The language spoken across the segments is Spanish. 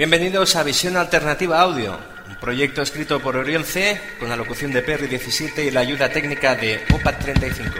Bienvenidos a Visión Alternativa Audio, un proyecto escrito por Oriol C con la locución de Perry 17 y la ayuda técnica de OPAD 35.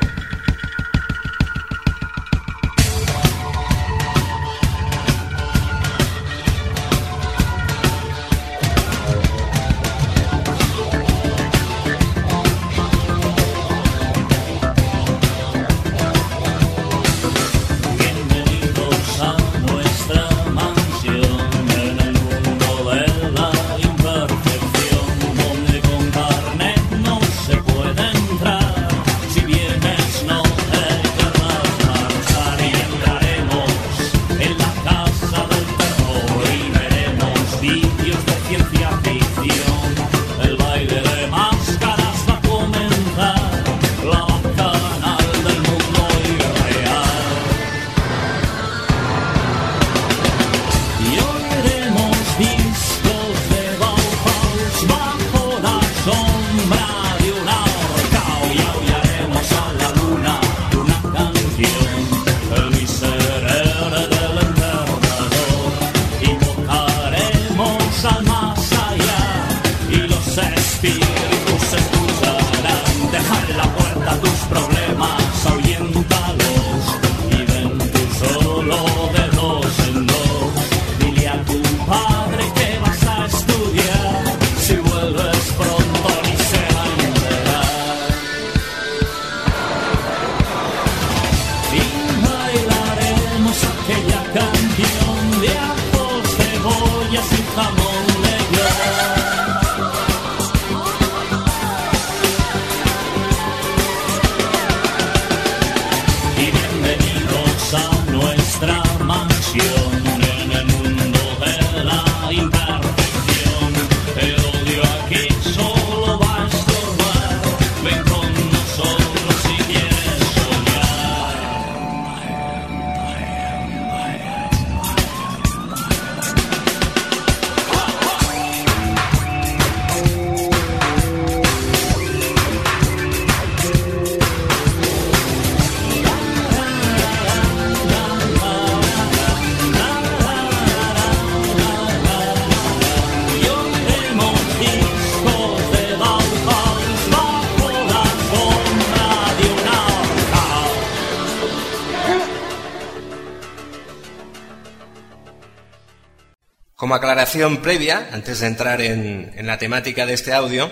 Como aclaración previa, antes de entrar en, la temática de este audio,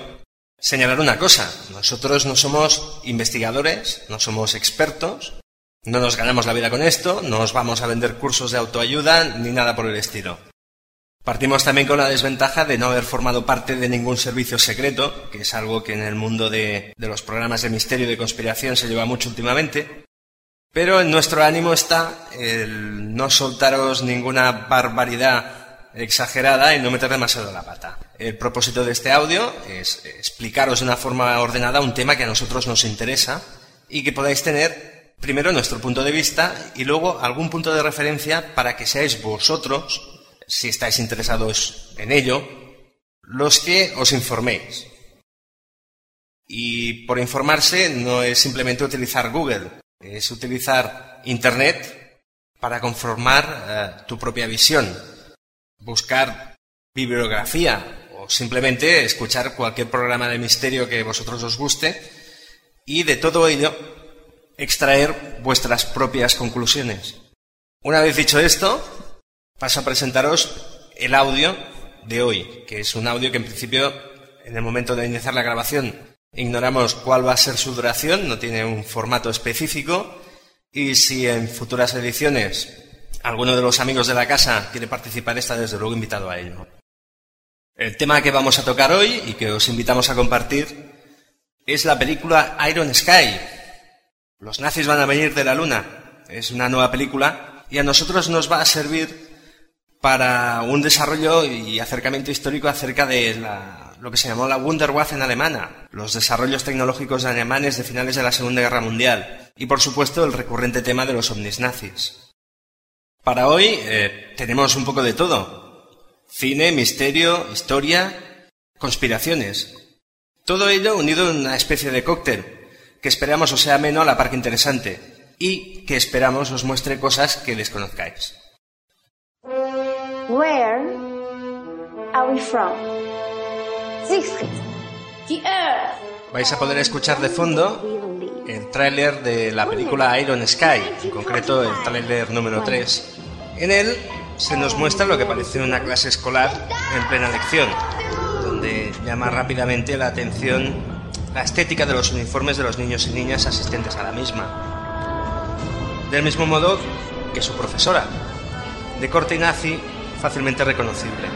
señalar una cosa. Nosotros no somos investigadores, no somos expertos, no nos ganamos la vida con esto, no os vamos a vender cursos de autoayuda ni nada por el estilo. Partimos también con la desventaja de no haber formado parte de ningún servicio secreto, que es algo que en el mundo de, de los programas de misterio y de conspiración se lleva mucho últimamente. Pero en nuestro ánimo está el no soltaros ninguna barbaridad exagerada y no meter demasiado la pata. El propósito de este audio es explicaros de una forma ordenada un tema que a nosotros nos interesa y que podáis tener primero nuestro punto de vista y luego algún punto de referencia para que seáis vosotros, si estáis interesados en ello, los que os informéis. Y por informarse no es simplemente utilizar Google, es utilizar Internet para conformar eh, tu propia visión, buscar bibliografía o simplemente escuchar cualquier programa de misterio que vosotros os guste y de todo ello extraer vuestras propias conclusiones. Una vez dicho esto, paso a presentaros el audio de hoy, que es un audio que en principio, en el momento de iniciar la grabación, ignoramos cuál va a ser su duración, no tiene un formato específico, y si en futuras ediciones alguno de los amigos de la casa quiere participar, está desde luego invitado a ello. El tema que vamos a tocar hoy y que os invitamos a compartir es la película Iron Sky. Los nazis van a venir de la luna. Es una nueva película y a nosotros nos va a servir para un desarrollo y acercamiento histórico acerca de la- lo que se llamó la Wunderwaffe alemana, los desarrollos tecnológicos alemanes de finales de la Segunda Guerra Mundial y, por supuesto, el recurrente tema de los ovnis nazis. Para hoy eh, tenemos un poco de todo. Cine, misterio, historia, conspiraciones. Todo ello unido en una especie de cóctel que esperamos os sea ameno a la par que interesante y que esperamos os muestre cosas que desconozcáis. Where are we from? Siegfried. The Earth. Vais a poder escuchar de fondo el tráiler de la película Iron Sky, en concreto el tráiler número 3. En él se nos muestra lo que parece una clase escolar en plena lección, donde llama rápidamente la atención la estética de los uniformes de los niños y niñas asistentes a la misma. Del mismo modo que su profesora, de corte nazi fácilmente reconocible.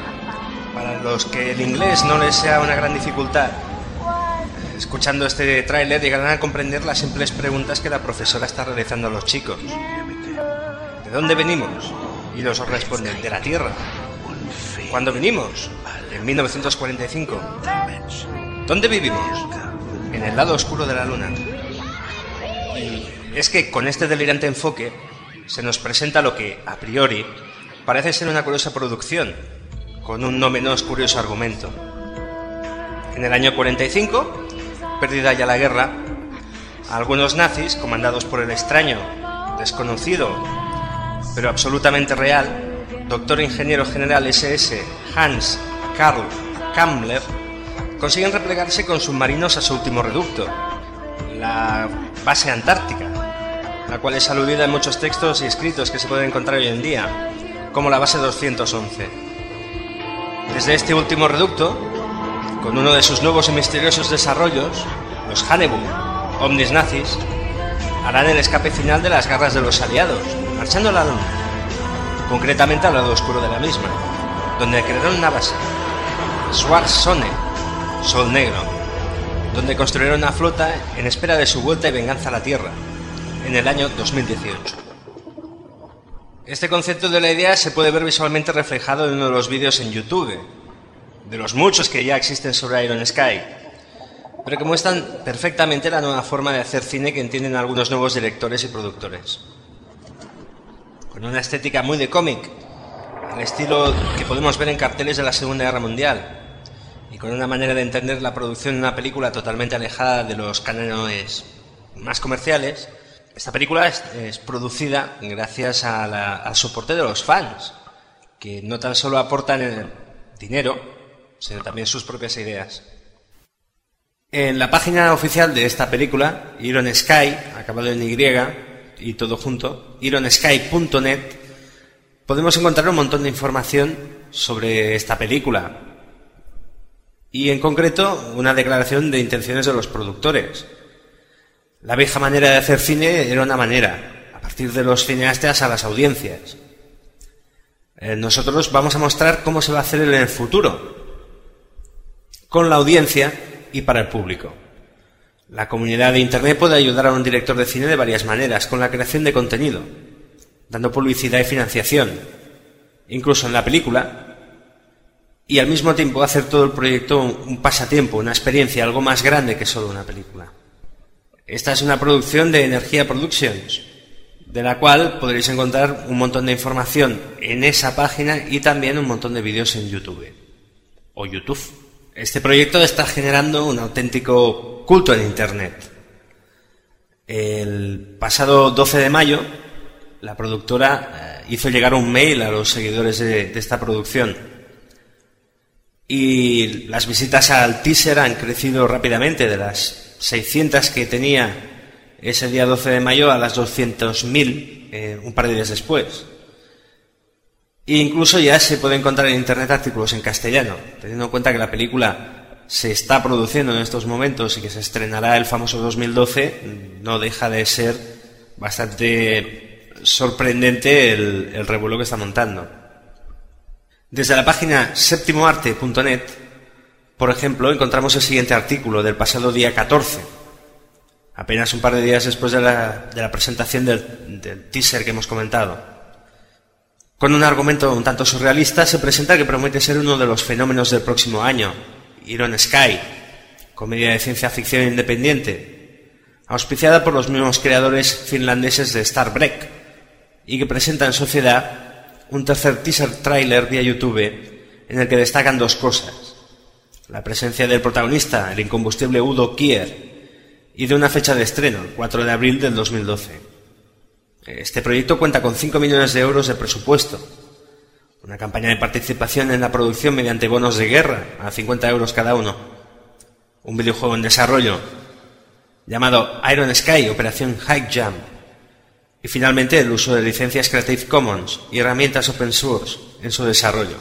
Para los que el inglés no les sea una gran dificultad, Escuchando este tráiler llegarán a comprender las simples preguntas que la profesora está realizando a los chicos. ¿De dónde venimos? Y los responden, de la Tierra. ¿Cuándo vinimos? En 1945. ¿Dónde vivimos? En el lado oscuro de la Luna. Y es que con este delirante enfoque se nos presenta lo que, a priori, parece ser una curiosa producción, con un no menos curioso argumento. En el año 45, perdida ya la guerra, algunos nazis, comandados por el extraño, desconocido, pero absolutamente real, doctor ingeniero general SS Hans Karl Kammler, consiguen replegarse con submarinos a su último reducto, la base antártica, la cual es aludida en muchos textos y escritos que se pueden encontrar hoy en día, como la base 211. Desde este último reducto, con uno de sus nuevos y misteriosos desarrollos, los Hannibal, ovnis nazis, harán el escape final de las garras de los aliados, marchando a la luna, concretamente al lado oscuro de la misma, donde crearon una base, Schwarzsonne, Sol Negro, donde construyeron una flota en espera de su vuelta y venganza a la Tierra, en el año 2018. Este concepto de la idea se puede ver visualmente reflejado en uno de los vídeos en YouTube, de los muchos que ya existen sobre Iron Sky, pero que muestran perfectamente la nueva forma de hacer cine que entienden algunos nuevos directores y productores. Con una estética muy de cómic, al estilo que podemos ver en carteles de la Segunda Guerra Mundial, y con una manera de entender la producción de una película totalmente alejada de los cánones más comerciales, esta película es, es producida gracias a la- al soporte de los fans, que no tan solo aportan el dinero, sino también sus propias ideas. En la página oficial de esta película, Iron Sky, acabado en Y y todo junto, ironsky.net, podemos encontrar un montón de información sobre esta película. Y en concreto, una declaración de intenciones de los productores. La vieja manera de hacer cine era una manera, a partir de los cineastas a las audiencias. Eh, nosotros vamos a mostrar cómo se va a hacer en el futuro, con la audiencia y para el público. La comunidad de Internet puede ayudar a un director de cine de varias maneras, con la creación de contenido, dando publicidad y financiación, incluso en la película, y al mismo tiempo hacer todo el proyecto un pasatiempo, una experiencia, algo más grande que solo una película. Esta es una producción de Energía Productions, de la cual podréis encontrar un montón de información en esa página y también un montón de vídeos en YouTube o YouTube. Este proyecto está generando un auténtico culto en Internet. El pasado 12 de mayo, la productora eh, hizo llegar un mail a los seguidores de, esta producción. Y las visitas al teaser han crecido rápidamente, de las 600 que tenía ese día 12 de mayo a las 200.000 eh, un par de días después. E incluso ya se puede encontrar en internet artículos en castellano, teniendo en cuenta que la película se está produciendo en estos momentos y que se estrenará el famoso 2012, no deja de ser bastante sorprendente el, el revuelo que está montando. Desde la página séptimoarte.net, por ejemplo, encontramos el siguiente artículo del pasado día 14, apenas un par de días después de la, presentación del teaser que hemos comentado. Con un argumento un tanto surrealista, se presenta que promete ser uno de los fenómenos del próximo año, Iron Sky, comedia de ciencia ficción independiente, auspiciada por los mismos creadores finlandeses de Star Trek, y que presenta en sociedad un tercer teaser trailer vía YouTube en el que destacan dos cosas. La presencia del protagonista, el incombustible Udo Kier, y de una fecha de estreno, el 4 de abril del 2012. Este proyecto cuenta con 5 millones de euros de presupuesto, una campaña de participación en la producción mediante bonos de guerra a 50 euros cada uno, un videojuego en desarrollo llamado Iron Sky, Operación High Jump, y finalmente el uso de licencias Creative Commons y herramientas open source en su desarrollo.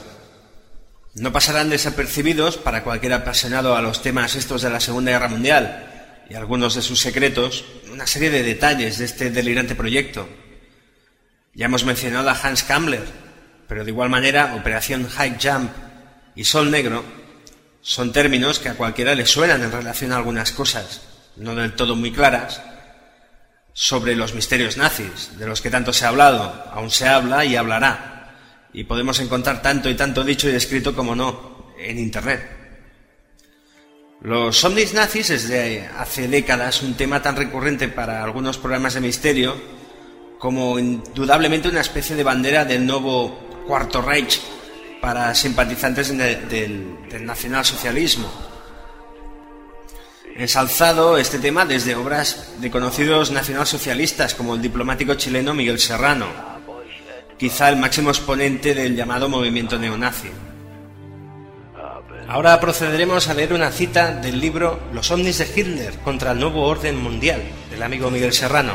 No pasarán desapercibidos para cualquier apasionado a los temas estos de la Segunda Guerra Mundial y algunos de sus secretos una serie de detalles de este delirante proyecto. Ya hemos mencionado a Hans Kammler, pero de igual manera Operación High Jump y Sol Negro son términos que a cualquiera le suenan en relación a algunas cosas, no del todo muy claras, sobre los misterios nazis, de los que tanto se ha hablado, aún se habla y hablará. Y podemos encontrar tanto y tanto dicho y escrito como no en Internet. Los ovnis nazis es de hace décadas un tema tan recurrente para algunos programas de misterio como indudablemente una especie de bandera del nuevo Cuarto Reich para simpatizantes del, del nacionalsocialismo ensalzado este tema desde obras de conocidos nacionalsocialistas como el diplomático chileno Miguel Serrano, quizá el máximo exponente del llamado movimiento neonazi. Ahora procederemos a leer una cita del libro Los ovnis de Hitler contra el nuevo orden mundial del amigo Miguel Serrano.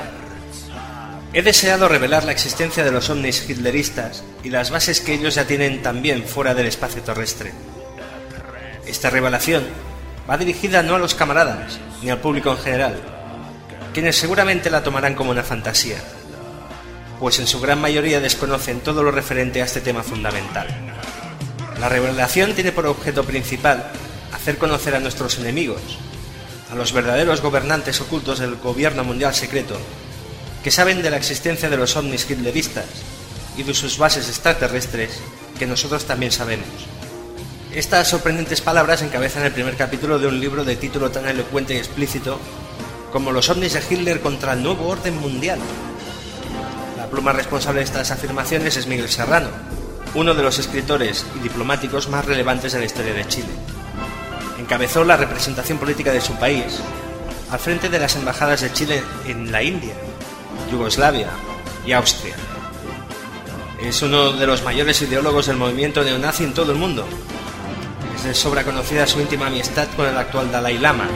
He deseado revelar la existencia de los ovnis hitleristas y las bases que ellos ya tienen también fuera del espacio terrestre. Esta revelación va dirigida no a los camaradas, ni al público en general, quienes seguramente la tomarán como una fantasía, pues en su gran mayoría desconocen todo lo referente a este tema fundamental. La revelación tiene por objeto principal hacer conocer a nuestros enemigos, a los verdaderos gobernantes ocultos del gobierno mundial secreto, que saben de la existencia de los ovnis hitleristas y de sus bases extraterrestres que nosotros también sabemos. Estas sorprendentes palabras encabezan el primer capítulo de un libro de título tan elocuente y explícito como Los ovnis de Hitler contra el nuevo orden mundial. La pluma responsable de estas afirmaciones es Miguel Serrano, uno de los escritores y diplomáticos más relevantes de la historia de Chile. Encabezó la representación política de su país al frente de las embajadas de Chile en la India, Yugoslavia y Austria. Es uno de los mayores ideólogos del movimiento neonazi en todo el mundo es de sobra conocida su íntima amistad con el actual Dalai Lama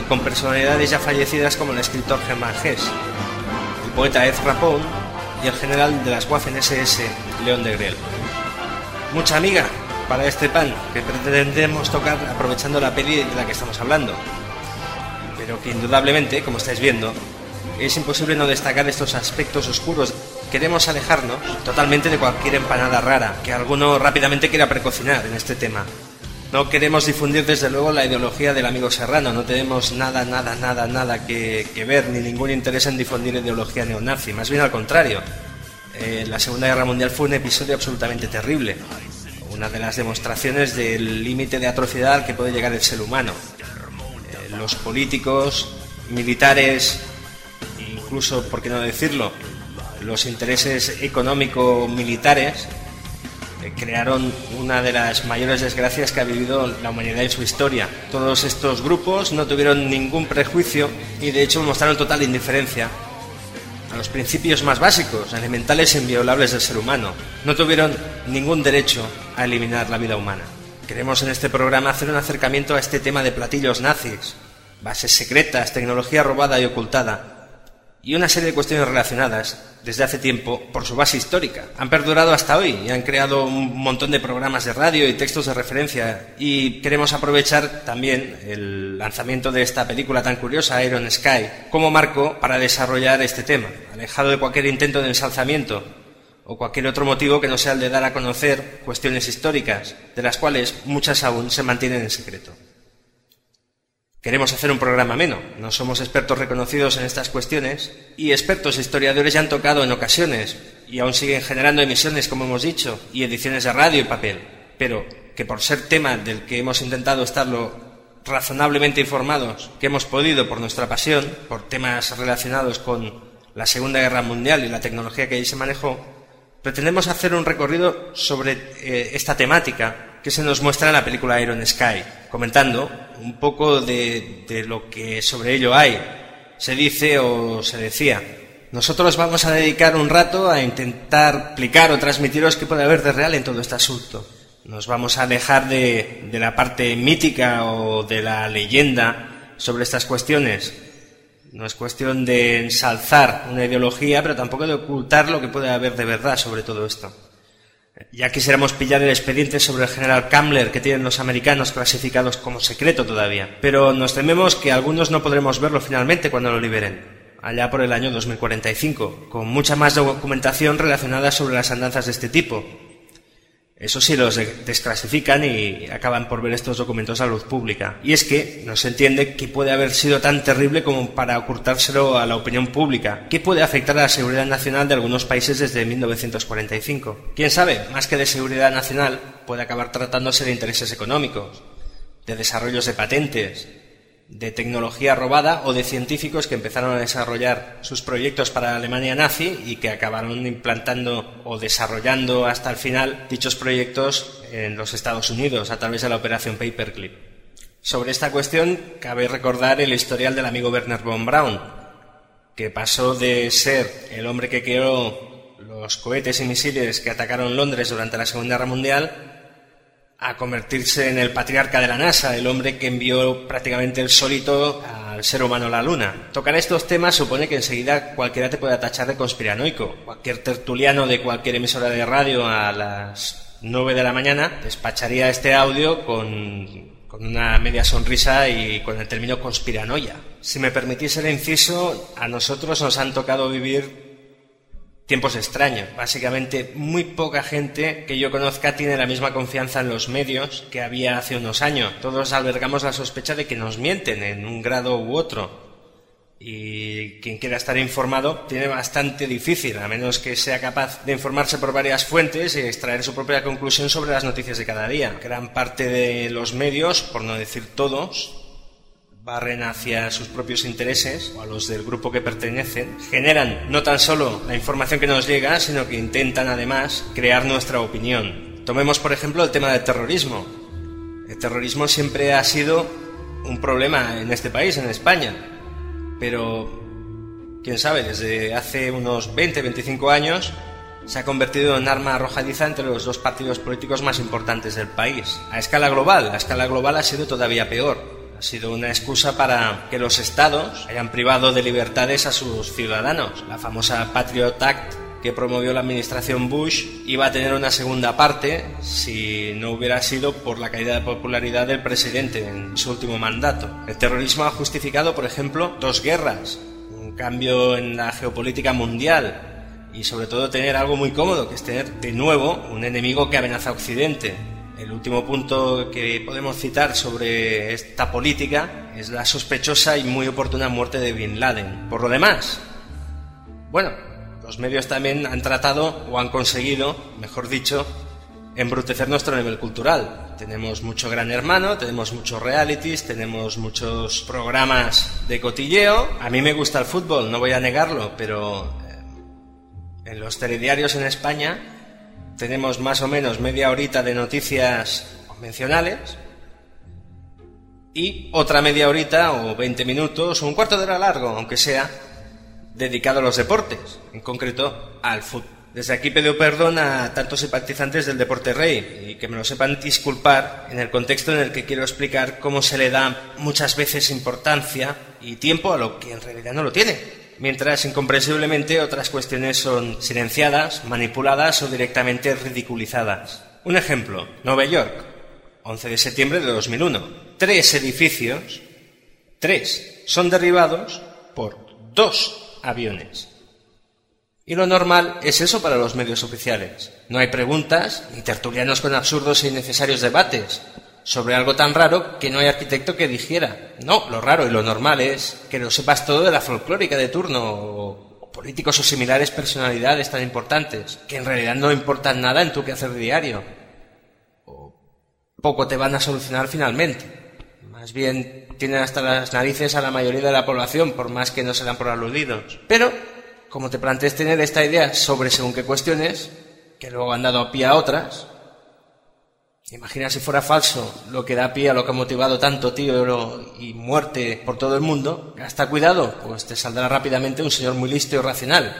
y con personalidades ya fallecidas como el escritor Germán Hess, el poeta Ed Rapón y el general de las Waffen-SS, León de Grel. Mucha amiga para este pan que pretendemos tocar aprovechando la peli de la que estamos hablando, pero que indudablemente, como estáis viendo, es imposible no destacar estos aspectos oscuros. Queremos alejarnos totalmente de cualquier empanada rara que alguno rápidamente quiera precocinar en este tema. No queremos difundir desde luego la ideología del amigo Serrano, no tenemos nada, nada, nada, nada que, ver, ni ningún interés en difundir ideología neonazi, más bien al contrario. Eh, la Segunda Guerra Mundial fue un episodio absolutamente terrible, una de las demostraciones del límite de atrocidad al que puede llegar el ser humano. Eh, los políticos, militares, incluso, por qué no decirlo, los intereses económico-militares crearon una de las mayores desgracias que ha vivido la humanidad en su historia. Todos estos grupos no tuvieron ningún prejuicio y de hecho mostraron total indiferencia a los principios más básicos, elementales e inviolables del ser humano. No tuvieron ningún derecho a eliminar la vida humana. Queremos en este programa hacer un acercamiento a este tema de platillos nazis, bases secretas, tecnología robada y ocultada, y una serie de cuestiones relacionadas desde hace tiempo por su base histórica. Han perdurado hasta hoy y han creado un montón de programas de radio y textos de referencia y queremos aprovechar también el lanzamiento de esta película tan curiosa, Iron Sky, como marco para desarrollar este tema, alejado de cualquier intento de ensalzamiento o cualquier otro motivo que no sea el de dar a conocer cuestiones históricas, de las cuales muchas aún se mantienen en secreto. Queremos hacer un programa menos. No somos expertos reconocidos en estas cuestiones y expertos historiadores ya han tocado en ocasiones y aún siguen generando emisiones, como hemos dicho, y ediciones de radio y papel. Pero que por ser tema del que hemos intentado estarlo razonablemente informados, que hemos podido por nuestra pasión, por temas relacionados con la Segunda Guerra Mundial y la tecnología que allí se manejó, pretendemos hacer un recorrido sobre eh, esta temática que se nos muestra en la película Iron Sky, comentando un poco de, lo que sobre ello hay, se dice o se decía. Nosotros vamos a dedicar un rato a intentar explicar o transmitiros qué puede haber de real en todo este asunto. Nos vamos a alejar de, de la parte mítica o de la leyenda sobre estas cuestiones. No es cuestión de ensalzar una ideología, pero tampoco de ocultar lo que puede haber de verdad sobre todo esto. Ya quisiéramos pillar el expediente sobre el general Kammler que tienen los americanos clasificados como secreto todavía, pero nos tememos que algunos no podremos verlo finalmente cuando lo liberen, allá por el año 2045, con mucha más documentación relacionada sobre las andanzas de este tipo, eso sí, los desclasifican y acaban por ver estos documentos a luz pública. Y es que no se entiende que puede haber sido tan terrible como para ocultárselo a la opinión pública, que puede afectar a la seguridad nacional de algunos países desde 1945. Quién sabe, más que de seguridad nacional, puede acabar tratándose de intereses económicos, de desarrollos de patentes, de tecnología robada o de científicos que empezaron a desarrollar sus proyectos para la Alemania nazi y que acabaron implantando o desarrollando hasta el final dichos proyectos en los Estados Unidos a través de la operación Paperclip. Sobre esta cuestión cabe recordar el historial del amigo Werner von Braun, que pasó de ser el hombre que creó los cohetes y misiles que atacaron Londres durante la Segunda Guerra Mundial a convertirse en el patriarca de la NASA, el hombre que envió prácticamente el solito al ser humano a la Luna. Tocar estos temas supone que enseguida cualquiera te puede tachar de conspiranoico. Cualquier tertuliano de cualquier emisora de radio a las 9 de la mañana despacharía este audio con, con una media sonrisa y con el término conspiranoia. Si me permitís el inciso, a nosotros nos han tocado vivir tiempos extraños. Básicamente, muy poca gente que yo conozca tiene la misma confianza en los medios que había hace unos años. Todos albergamos la sospecha de que nos mienten en un grado u otro. Y quien quiera estar informado tiene bastante difícil, a menos que sea capaz de informarse por varias fuentes y extraer su propia conclusión sobre las noticias de cada día. Gran parte de los medios, por no decir todos, barren hacia sus propios intereses o a los del grupo que pertenecen, generan no tan solo la información que nos llega, sino que intentan además crear nuestra opinión. Tomemos, por ejemplo, el tema del terrorismo. El terrorismo siempre ha sido un problema en este país, en España, pero quién sabe, desde hace unos 20, 25 años se ha convertido en arma arrojadiza entre los dos partidos políticos más importantes del país. A escala global, a escala global ha sido todavía peor ha sido una excusa para que los estados hayan privado de libertades a sus ciudadanos. La famosa Patriot Act que promovió la administración Bush iba a tener una segunda parte si no hubiera sido por la caída de popularidad del presidente en su último mandato. El terrorismo ha justificado, por ejemplo, dos guerras, un cambio en la geopolítica mundial y sobre todo tener algo muy cómodo, que es tener de nuevo un enemigo que amenaza a Occidente. El último punto que podemos citar sobre esta política es la sospechosa y muy oportuna muerte de Bin Laden. Por lo demás, bueno, los medios también han tratado o han conseguido, mejor dicho, embrutecer nuestro nivel cultural. Tenemos mucho gran hermano, tenemos muchos realities, tenemos muchos programas de cotilleo. A mí me gusta el fútbol, no voy a negarlo, pero eh, en los telediarios en España tenemos más o menos media horita de noticias convencionales y otra media horita o 20 minutos o un cuarto de hora largo, aunque sea, dedicado a los deportes, en concreto al fútbol. Desde aquí pido perdón a tantos simpatizantes del deporte rey y que me lo sepan disculpar en el contexto en el que quiero explicar cómo se le da muchas veces importancia y tiempo a lo que en realidad no lo tiene mientras incomprensiblemente otras cuestiones son silenciadas, manipuladas o directamente ridiculizadas. Un ejemplo, Nueva York, 11 de septiembre de 2001. Tres edificios, tres, son derribados por dos aviones. Y lo normal es eso para los medios oficiales. No hay preguntas ni tertulianos con absurdos e innecesarios debates sobre algo tan raro que no hay arquitecto que dijera. No, lo raro y lo normal es que lo sepas todo de la folclórica de turno o, políticos o similares personalidades tan importantes que en realidad no importan nada en tu quehacer diario. O poco te van a solucionar finalmente. Más bien tienen hasta las narices a la mayoría de la población, por más que no se dan por aludidos. Pero, como te plantees tener esta idea sobre según qué cuestiones, que luego han dado pie a otras, Imagina si fuera falso lo que da pie a lo que ha motivado tanto tío y muerte por todo el mundo. Hasta cuidado, pues te saldrá rápidamente un señor muy listo y racional.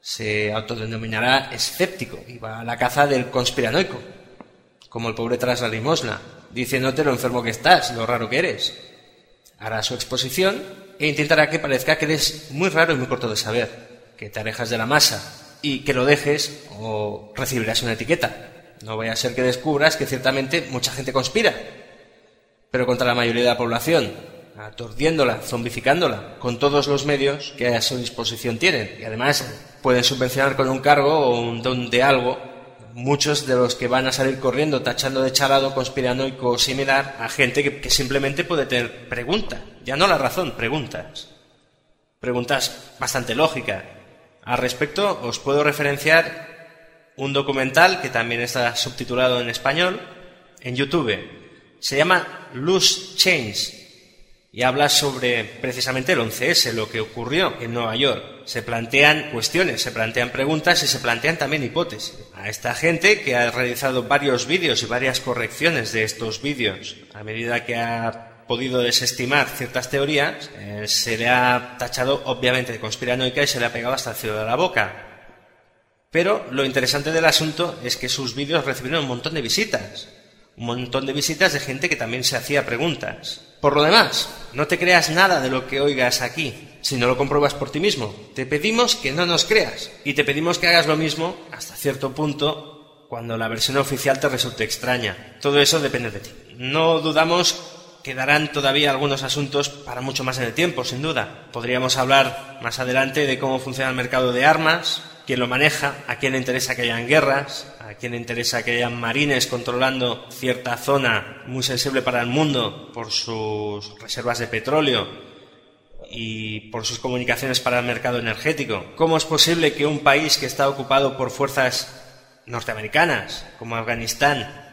Se autodenominará escéptico y va a la caza del conspiranoico, como el pobre tras la limosna, diciéndote lo enfermo que estás, lo raro que eres. Hará su exposición e intentará que parezca que eres muy raro y muy corto de saber, que te alejas de la masa y que lo dejes o recibirás una etiqueta. No vaya a ser que descubras que ciertamente mucha gente conspira, pero contra la mayoría de la población, aturdiéndola, zombificándola, con todos los medios que a su disposición tienen. Y además pueden subvencionar con un cargo o un don de algo muchos de los que van a salir corriendo tachando de charado, conspiranoico o similar a gente que, que simplemente puede tener preguntas, ya no la razón, preguntas. Preguntas bastante lógicas. Al respecto os puedo referenciar un documental que también está subtitulado en español en YouTube. Se llama Loose Change y habla sobre precisamente el 11S, lo que ocurrió en Nueva York. Se plantean cuestiones, se plantean preguntas y se plantean también hipótesis. A esta gente que ha realizado varios vídeos y varias correcciones de estos vídeos a medida que ha podido desestimar ciertas teorías, eh, se le ha tachado obviamente de conspiranoica y se le ha pegado hasta el cielo de la boca. Pero lo interesante del asunto es que sus vídeos recibieron un montón de visitas. Un montón de visitas de gente que también se hacía preguntas. Por lo demás, no te creas nada de lo que oigas aquí, si no lo compruebas por ti mismo. Te pedimos que no nos creas y te pedimos que hagas lo mismo hasta cierto punto cuando la versión oficial te resulte extraña. Todo eso depende de ti. No dudamos que darán todavía algunos asuntos para mucho más en el tiempo, sin duda. Podríamos hablar más adelante de cómo funciona el mercado de armas, quién lo maneja, a quién le interesa que hayan guerras, a quién le interesa que hayan marines controlando cierta zona muy sensible para el mundo por sus reservas de petróleo y por sus comunicaciones para el mercado energético. ¿Cómo es posible que un país que está ocupado por fuerzas norteamericanas, como Afganistán,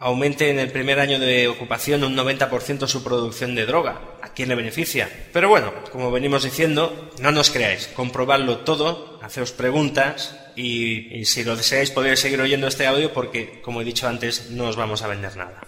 aumente en el primer año de ocupación un 90% su producción de droga. ¿A quién le beneficia? Pero bueno, como venimos diciendo, no nos creáis, comprobadlo todo, haceos preguntas y, y si lo deseáis podéis seguir oyendo este audio porque, como he dicho antes, no os vamos a vender nada.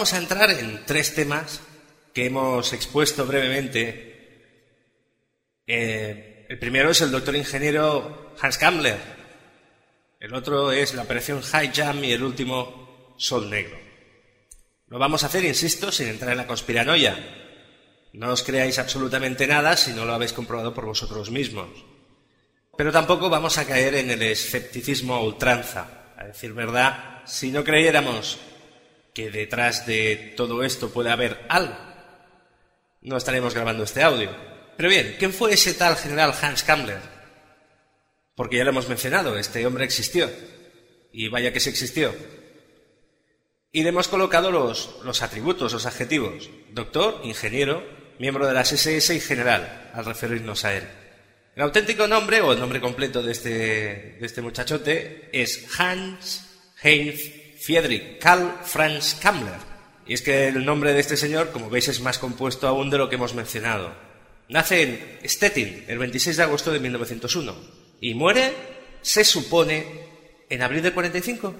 Vamos a entrar en tres temas que hemos expuesto brevemente. Eh, el primero es el doctor ingeniero Hans Kammler. El otro es la operación High Jam y el último Sol Negro. Lo vamos a hacer, insisto, sin entrar en la conspiranoia. No os creáis absolutamente nada si no lo habéis comprobado por vosotros mismos. Pero tampoco vamos a caer en el escepticismo a ultranza. A decir verdad, si no creyéramos que detrás de todo esto puede haber algo, no estaremos grabando este audio. Pero bien, ¿quién fue ese tal general Hans Kammler? Porque ya lo hemos mencionado, este hombre existió. Y vaya que se existió. Y le hemos colocado los, los atributos, los adjetivos. Doctor, ingeniero, miembro de las SS y general, al referirnos a él. El auténtico nombre, o el nombre completo de este, de este muchachote, es Hans Heinz Friedrich Karl Franz Kammler. Y es que el nombre de este señor, como veis, es más compuesto aún de lo que hemos mencionado. Nace en Stettin el 26 de agosto de 1901 y muere, se supone, en abril del 45.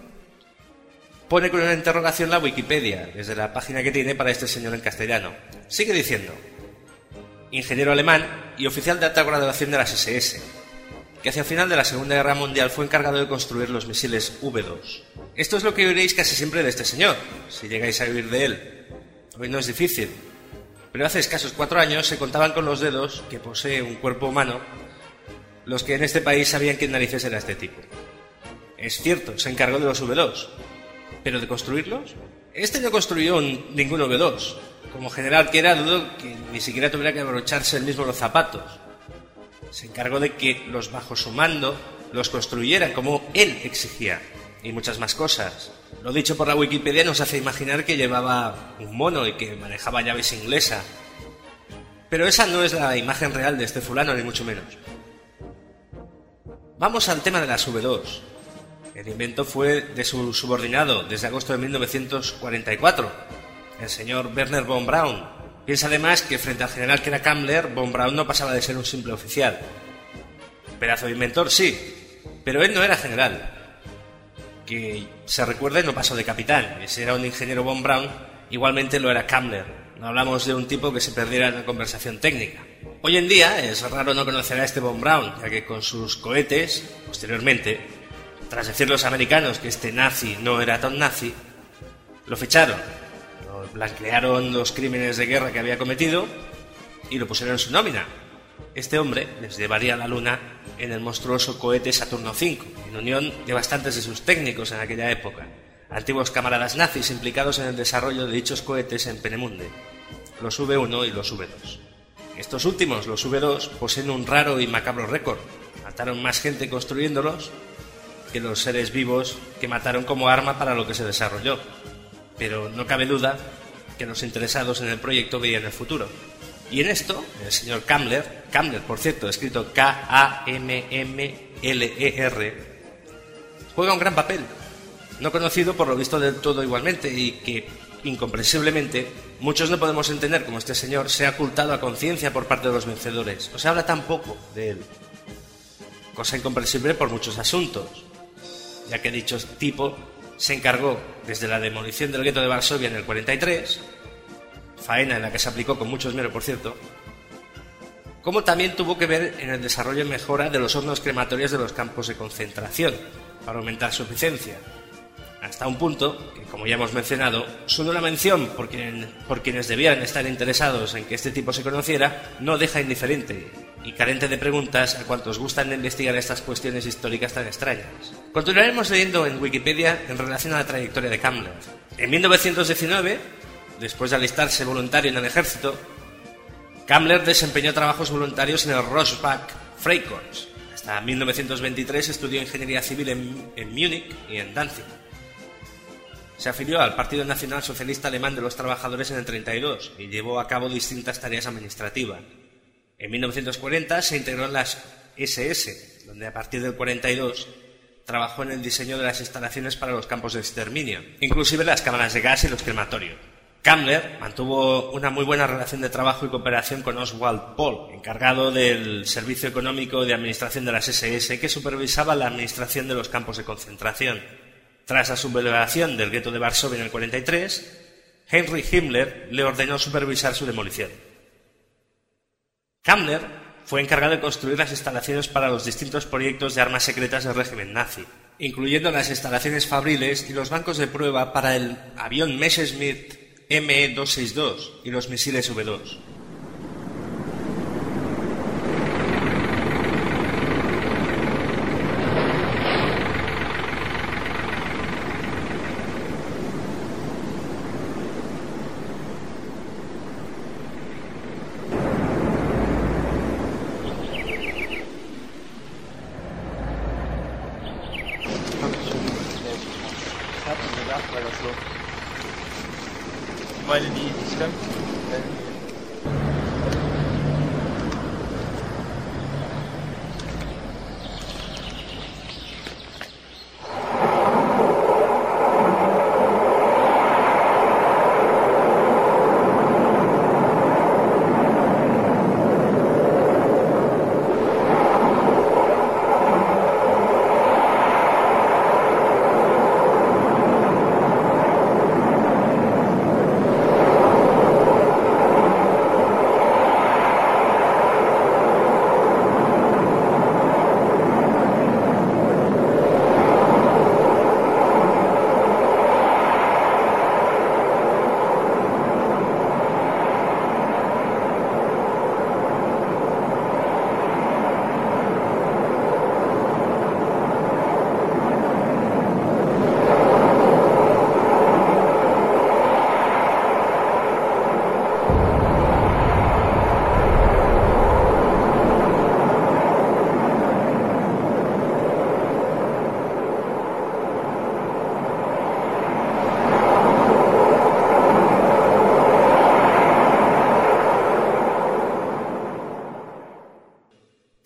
pone con una interrogación la Wikipedia, desde la página que tiene para este señor en castellano. Sigue diciendo, ingeniero alemán y oficial de alta graduación de las SS, que hacia el final de la Segunda Guerra Mundial fue encargado de construir los misiles V2. Esto es lo que oiréis casi siempre de este señor, si llegáis a oír de él. Hoy no es difícil, pero hace escasos cuatro años se contaban con los dedos que posee un cuerpo humano los que en este país sabían quién narices era este tipo. Es cierto, se encargó de los V2, pero de construirlos, este no construyó un- ningún V2. Como general que era, dudo que ni siquiera tuviera que abrocharse él mismo los zapatos. Se encargó de que los bajo su mando los construyeran como él exigía, y muchas más cosas. Lo dicho por la Wikipedia nos hace imaginar que llevaba un mono y que manejaba llaves inglesa. Pero esa no es la imagen real de este fulano, ni mucho menos. Vamos al tema de las V2. El invento fue de su subordinado desde agosto de 1944, el señor Werner von Braun. Piensa además que frente al general que era Kammler, von Braun no pasaba de ser un simple oficial. Pedazo de inventor, sí, pero él no era general. Que se recuerde no pasó de capitán, ese era un ingeniero von Braun, igualmente lo era Kammler. No hablamos de un tipo que se perdiera en la conversación técnica. Hoy en día es raro no conocer a este von Braun, ya que con sus cohetes, posteriormente, tras decir los americanos que este nazi no era tan nazi, lo ficharon, lo blanquearon los crímenes de guerra que había cometido y lo pusieron en su nómina. Este hombre les llevaría a la Luna en el monstruoso cohete Saturno V, en unión de bastantes de sus técnicos en aquella época, antiguos camaradas nazis implicados en el desarrollo de dichos cohetes en Penemunde, los V1 y los V2. Estos últimos, los V2, poseen un raro y macabro récord. Mataron más gente construyéndolos que los seres vivos que mataron como arma para lo que se desarrolló. Pero no cabe duda que los interesados en el proyecto veían el futuro. Y en esto, el señor Kammler, Kammler, por cierto, escrito K-A-M-M-L-E-R, juega un gran papel, no conocido por lo visto del todo igualmente y que, incomprensiblemente, muchos no podemos entender cómo este señor se ha ocultado a conciencia por parte de los vencedores, o se habla tan poco de él. Cosa incomprensible por muchos asuntos, ya que dicho tipo se encargó desde la demolición del gueto de Varsovia en el 43, faena en la que se aplicó con mucho esmero, por cierto, como también tuvo que ver en el desarrollo y mejora de los hornos crematorios de los campos de concentración, para aumentar su eficiencia, hasta un punto que, como ya hemos mencionado, su nula mención por, quien- por quienes debían estar interesados en que este tipo se conociera no deja indiferente y carente de preguntas a cuantos gustan de investigar estas cuestiones históricas tan extrañas. Continuaremos leyendo en Wikipedia en relación a la trayectoria de Kammler. En 1919, después de alistarse voluntario en el ejército, Kammler desempeñó trabajos voluntarios en el Rosbach Freikorps. Hasta 1923 estudió ingeniería civil en, en Múnich y en Danzig. Se afilió al Partido Nacional Socialista Alemán de los Trabajadores en el 32 y llevó a cabo distintas tareas administrativas. En 1940 se integró en las SS, donde a partir del 42 trabajó en el diseño de las instalaciones para los campos de exterminio, inclusive las cámaras de gas y los crematorios. Kammler mantuvo una muy buena relación de trabajo y cooperación con Oswald Pohl, encargado del Servicio Económico de Administración de las SS, que supervisaba la administración de los campos de concentración. Tras la sublevación del gueto de Varsovia en el 43, Heinrich Himmler le ordenó supervisar su demolición. Kammler fue encargado de construir las instalaciones para los distintos proyectos de armas secretas del régimen nazi, incluyendo las instalaciones fabriles y los bancos de prueba para el avión Messerschmitt ME-262 y los misiles V2.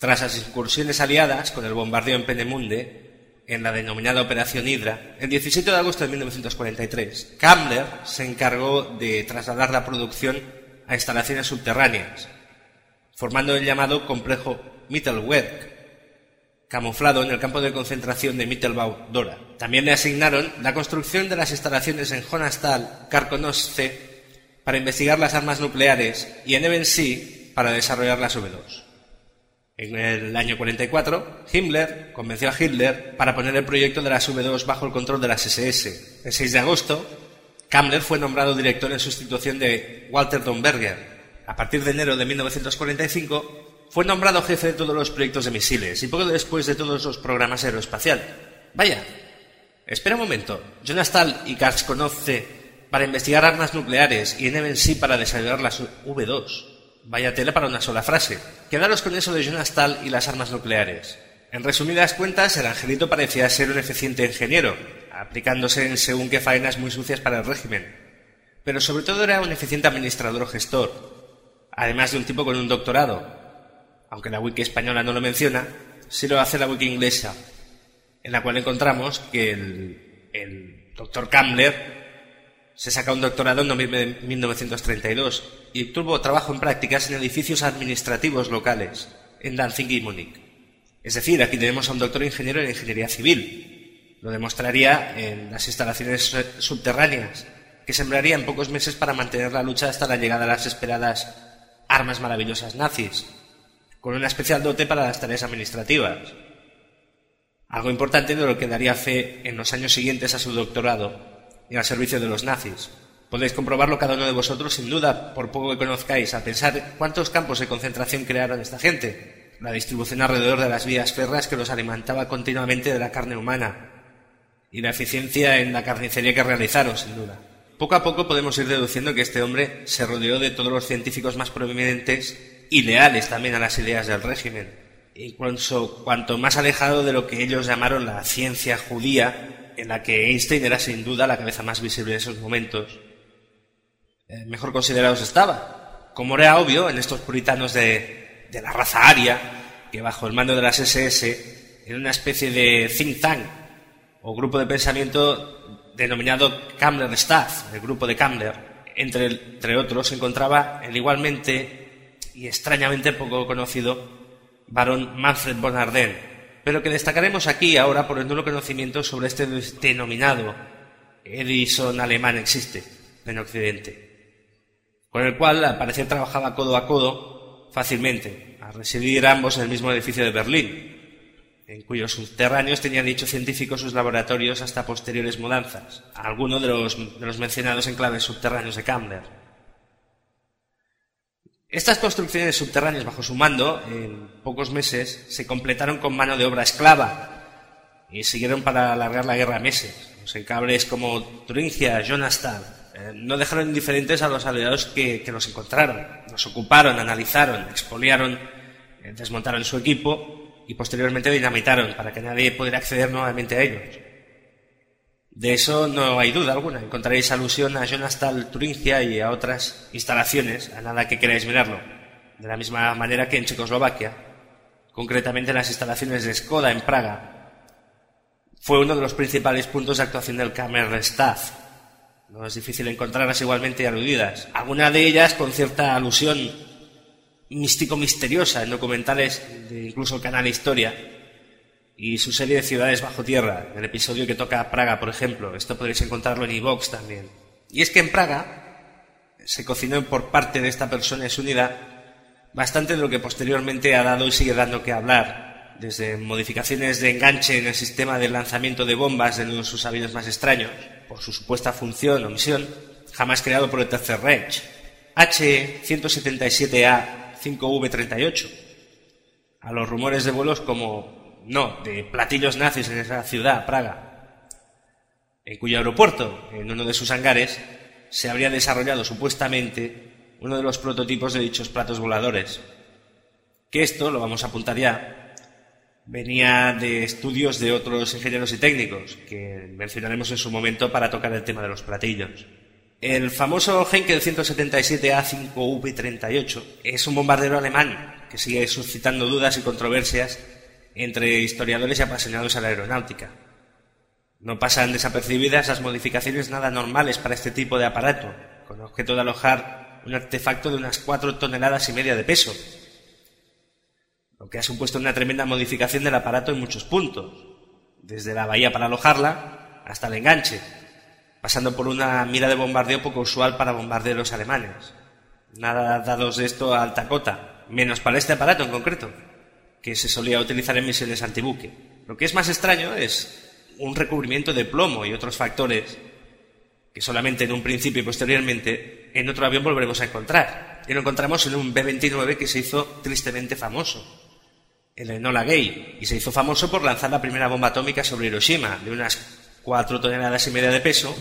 Tras las incursiones aliadas con el bombardeo en Penemunde, en la denominada Operación Hydra, el 17 de agosto de 1943, Kammler se encargó de trasladar la producción a instalaciones subterráneas, formando el llamado complejo Mittelwerk, camuflado en el campo de concentración de Mittelbau Dora. También le asignaron la construcción de las instalaciones en Jonastal, Karkonosze, para investigar las armas nucleares y en Ebensee para desarrollar las V2. En el año 44, Himmler convenció a Hitler para poner el proyecto de las V2 bajo el control de las SS. El 6 de agosto, Kammler fue nombrado director en sustitución de Walter Domberger. A partir de enero de 1945, fue nombrado jefe de todos los proyectos de misiles y poco después de todos los programas aeroespaciales. Vaya, espera un momento. Jonas Stahl y Karskonoce para investigar armas nucleares y Nevensee para desarrollar las V2. Vaya tela para una sola frase. Quedaros con eso de Jonas Stahl y las armas nucleares. En resumidas cuentas, el angelito parecía ser un eficiente ingeniero, aplicándose en según qué faenas muy sucias para el régimen. Pero sobre todo era un eficiente administrador o gestor, además de un tipo con un doctorado, aunque la wiki española no lo menciona, sí lo hace la wiki inglesa, en la cual encontramos que el, doctor Kammler se saca un doctorado en noviembre de 1932 y tuvo trabajo en prácticas en edificios administrativos locales, en Danzig y Múnich. Es decir, aquí tenemos a un doctor ingeniero en ingeniería civil. Lo demostraría en las instalaciones subterráneas, que sembraría en pocos meses para mantener la lucha hasta la llegada de las esperadas armas maravillosas nazis, con una especial dote para las tareas administrativas. Algo importante de lo que daría fe en los años siguientes a su doctorado y al servicio de los nazis. Podéis comprobarlo cada uno de vosotros, sin duda, por poco que conozcáis, a pensar cuántos campos de concentración crearon esta gente. La distribución alrededor de las vías férreas que los alimentaba continuamente de la carne humana. Y la eficiencia en la carnicería que realizaron, sin duda. Poco a poco podemos ir deduciendo que este hombre se rodeó de todos los científicos más prominentes y leales también a las ideas del régimen. Incluso cuanto más alejado de lo que ellos llamaron la ciencia judía, en la que Einstein era sin duda la cabeza más visible en esos momentos, mejor considerados estaba. Como era obvio, en estos puritanos de, la raza aria, que bajo el mando de las SS, en una especie de think tank o grupo de pensamiento denominado Kammler Staff, el grupo de Kammler, entre, entre otros, se encontraba el igualmente y extrañamente poco conocido barón Manfred von Arden, pero que destacaremos aquí ahora por el nulo conocimiento sobre este denominado Edison alemán existe en Occidente, con el cual al parecer trabajaba codo a codo fácilmente, a residir ambos en el mismo edificio de Berlín, en cuyos subterráneos tenían dicho científicos sus laboratorios hasta posteriores mudanzas, algunos de los, de los mencionados enclaves subterráneos de Kammler. Estas construcciones subterráneas bajo su mando, en pocos meses, se completaron con mano de obra esclava y siguieron para alargar la guerra meses. Los encables como Turingia, Jonastal, eh, no dejaron indiferentes a los aliados que, que los encontraron. Los ocuparon, analizaron, expoliaron, eh, desmontaron su equipo y posteriormente dinamitaron para que nadie pudiera acceder nuevamente a ellos. De eso no hay duda alguna. Encontraréis alusión a Jonastal Turingia y a otras instalaciones, a nada que queráis mirarlo. De la misma manera que en Checoslovaquia, concretamente en las instalaciones de Skoda en Praga, fue uno de los principales puntos de actuación del Kammerstaff. No es difícil encontrarlas igualmente aludidas. Alguna de ellas con cierta alusión místico-misteriosa en documentales de incluso el canal Historia, y su serie de ciudades bajo tierra, el episodio que toca Praga, por ejemplo. Esto podréis encontrarlo en iVox también. Y es que en Praga se cocinó por parte de esta persona en su unidad bastante de lo que posteriormente ha dado y sigue dando que hablar, desde modificaciones de enganche en el sistema de lanzamiento de bombas de uno de sus aviones más extraños, por su supuesta función o misión, jamás creado por el Tercer Reich, H-177A-5V38, a los rumores de vuelos como no, de platillos nazis en esa ciudad, Praga, en cuyo aeropuerto, en uno de sus hangares, se habría desarrollado supuestamente uno de los prototipos de dichos platos voladores. Que esto, lo vamos a apuntar ya, venía de estudios de otros ingenieros y técnicos, que mencionaremos en su momento para tocar el tema de los platillos. El famoso Henkel 177A5V38 es un bombardero alemán que sigue suscitando dudas y controversias entre historiadores y apasionados a la aeronáutica. No pasan desapercibidas las modificaciones nada normales para este tipo de aparato, con objeto de alojar un artefacto de unas cuatro toneladas y media de peso, lo que ha supuesto una tremenda modificación del aparato en muchos puntos, desde la bahía para alojarla hasta el enganche, pasando por una mira de bombardeo poco usual para bombarderos alemanes. Nada dados de esto a alta cota, menos para este aparato en concreto, que se solía utilizar en misiones antibuque. Lo que es más extraño es un recubrimiento de plomo y otros factores que solamente en un principio y posteriormente en otro avión volveremos a encontrar. Y lo encontramos en un B-29 que se hizo tristemente famoso, el Enola Gay, y se hizo famoso por lanzar la primera bomba atómica sobre Hiroshima, de unas cuatro toneladas y media de peso,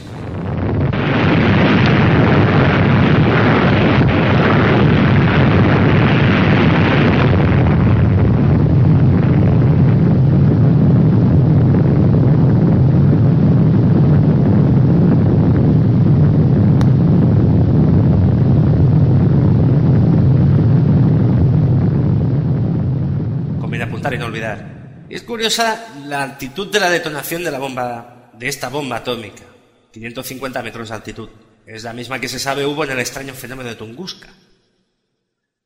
conviene apuntar y no olvidar. Es curiosa la altitud de la detonación de la bomba, de esta bomba atómica, 550 metros de altitud. Es la misma que se sabe hubo en el extraño fenómeno de Tunguska.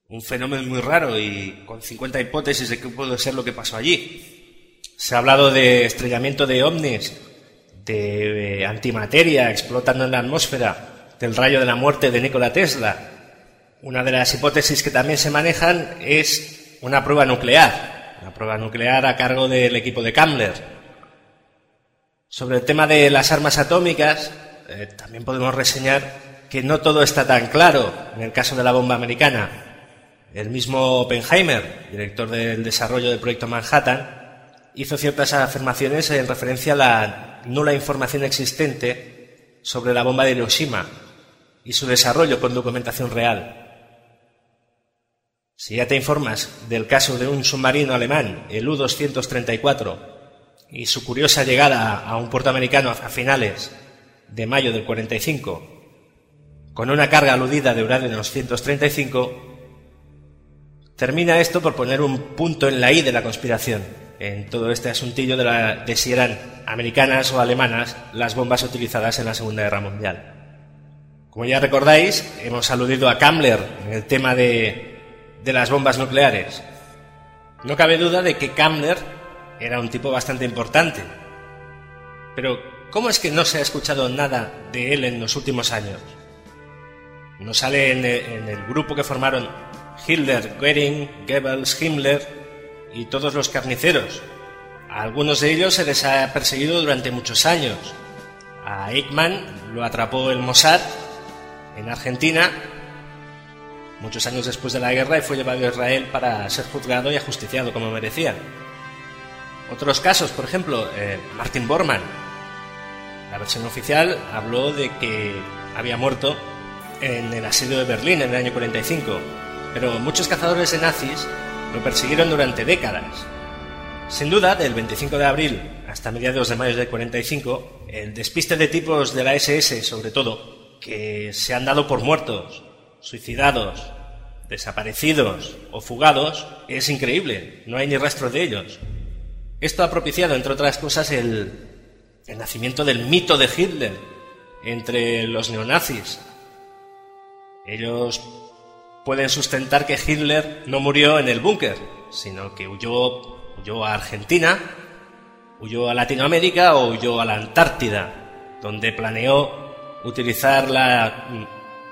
Un fenómeno muy raro y con 50 hipótesis de qué puede ser lo que pasó allí. Se ha hablado de estrellamiento de ovnis, de eh, antimateria explotando en la atmósfera, del rayo de la muerte de Nikola Tesla. Una de las hipótesis que también se manejan es una prueba nuclear, una prueba nuclear a cargo del equipo de Kamler. Sobre el tema de las armas atómicas, eh, también podemos reseñar que no todo está tan claro en el caso de la bomba americana. El mismo Oppenheimer, director del desarrollo del proyecto Manhattan, hizo ciertas afirmaciones en referencia a la nula información existente sobre la bomba de Hiroshima y su desarrollo con documentación real. Si ya te informas del caso de un submarino alemán, el U-234, y su curiosa llegada a un puerto americano a finales de mayo del 45, con una carga aludida de uranio 235, termina esto por poner un punto en la I de la conspiración, en todo este asuntillo de, si eran americanas o alemanas las bombas utilizadas en la Segunda Guerra Mundial. Como ya recordáis, hemos aludido a Kamler en el tema de, de las bombas nucleares. No cabe duda de que Kamler era un tipo bastante importante. Pero, ¿cómo es que no se ha escuchado nada de él en los últimos años? No sale en el grupo que formaron Hitler, Goering, Goebbels, Himmler y todos los carniceros. A algunos de ellos se les ha perseguido durante muchos años. A Eichmann lo atrapó el Mossad en Argentina muchos años después de la guerra y fue llevado a Israel para ser juzgado y ajusticiado como merecía. Otros casos, por ejemplo, eh, Martin Bormann. La versión oficial habló de que había muerto en el asedio de Berlín en el año 45, pero muchos cazadores de nazis lo persiguieron durante décadas. Sin duda, del 25 de abril hasta mediados de mayo del 45, el despiste de tipos de la SS, sobre todo, que se han dado por muertos, suicidados, desaparecidos o fugados, es increíble. No hay ni rastro de ellos. Esto ha propiciado, entre otras cosas, el, nacimiento del mito de Hitler entre los neonazis. Ellos pueden sustentar que Hitler no murió en el búnker, sino que huyó, huyó a Argentina, huyó a Latinoamérica o huyó a la Antártida, donde planeó utilizar la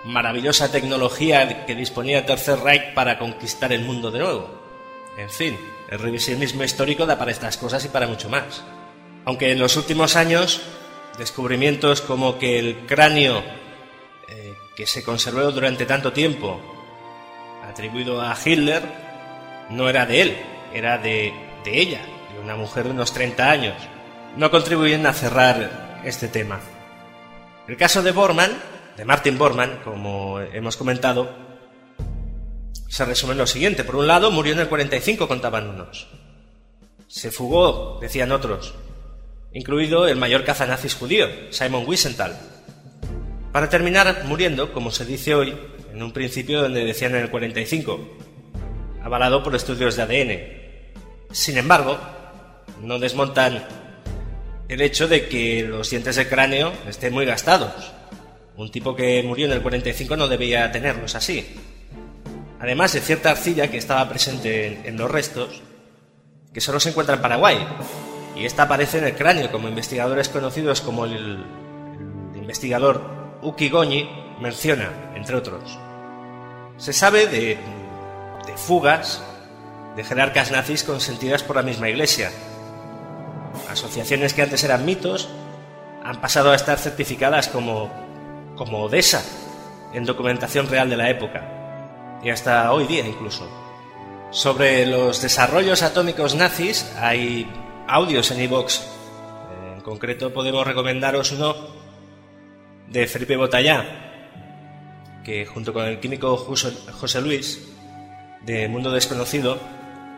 maravillosa tecnología que disponía el Tercer Reich para conquistar el mundo de nuevo. En fin, el revisionismo histórico da para estas cosas y para mucho más. Aunque en los últimos años, descubrimientos como que el cráneo eh, que se conservó durante tanto tiempo, atribuido a Hitler, no era de él, era de, de ella, de una mujer de unos 30 años, no contribuyen a cerrar este tema. El caso de Bormann, de Martin Bormann, como hemos comentado, se resume en lo siguiente. Por un lado, murió en el 45, contaban unos. Se fugó, decían otros, incluido el mayor cazanazis judío, Simon Wiesenthal. Para terminar muriendo, como se dice hoy, en un principio donde decían en el 45. avalado por estudios de ADN. Sin embargo, no desmontan el hecho de que los dientes de cráneo estén muy gastados. Un tipo que murió en el 45 no debía tenerlos así. Además de cierta arcilla que estaba presente en, los restos, que solo se encuentra en Paraguay. Y esta aparece en el cráneo, como investigadores conocidos como el, el investigador Uki Goñi menciona, entre otros. Se sabe de, de fugas de jerarcas nazis consentidas por la misma iglesia. Asociaciones que antes eran mitos han pasado a estar certificadas como, como Odessa en documentación real de la época, y hasta hoy día incluso. Sobre los desarrollos atómicos nazis hay audios en iVox. En concreto podemos recomendaros uno de Felipe Botallá, que junto con el químico José Luis de Mundo Desconocido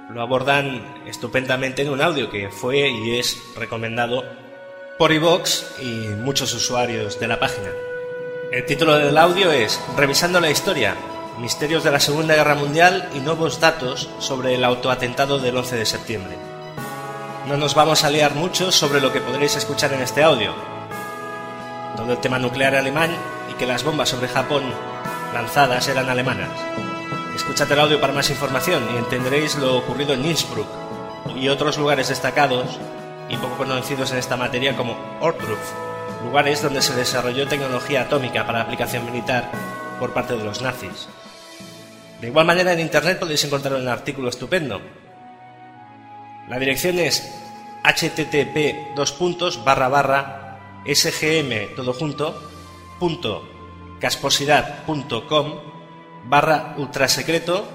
lo abordan estupendamente en un audio que fue y es recomendado por iVox y muchos usuarios de la página. El título del audio es Revisando la historia, misterios de la Segunda Guerra Mundial y nuevos datos sobre el autoatentado del 11 de septiembre. No nos vamos a liar mucho sobre lo que podréis escuchar en este audio. Todo el tema nuclear alemán y que las bombas sobre Japón lanzadas eran alemanas. Escuchad el audio para más información y entenderéis lo ocurrido en Innsbruck y otros lugares destacados y poco conocidos en esta materia como Ortruf, lugares donde se desarrolló tecnología atómica para aplicación militar por parte de los nazis. De igual manera en internet podéis encontrar un artículo estupendo. La dirección es http sgm todo junto punto casposidad.com barra ultrasecreto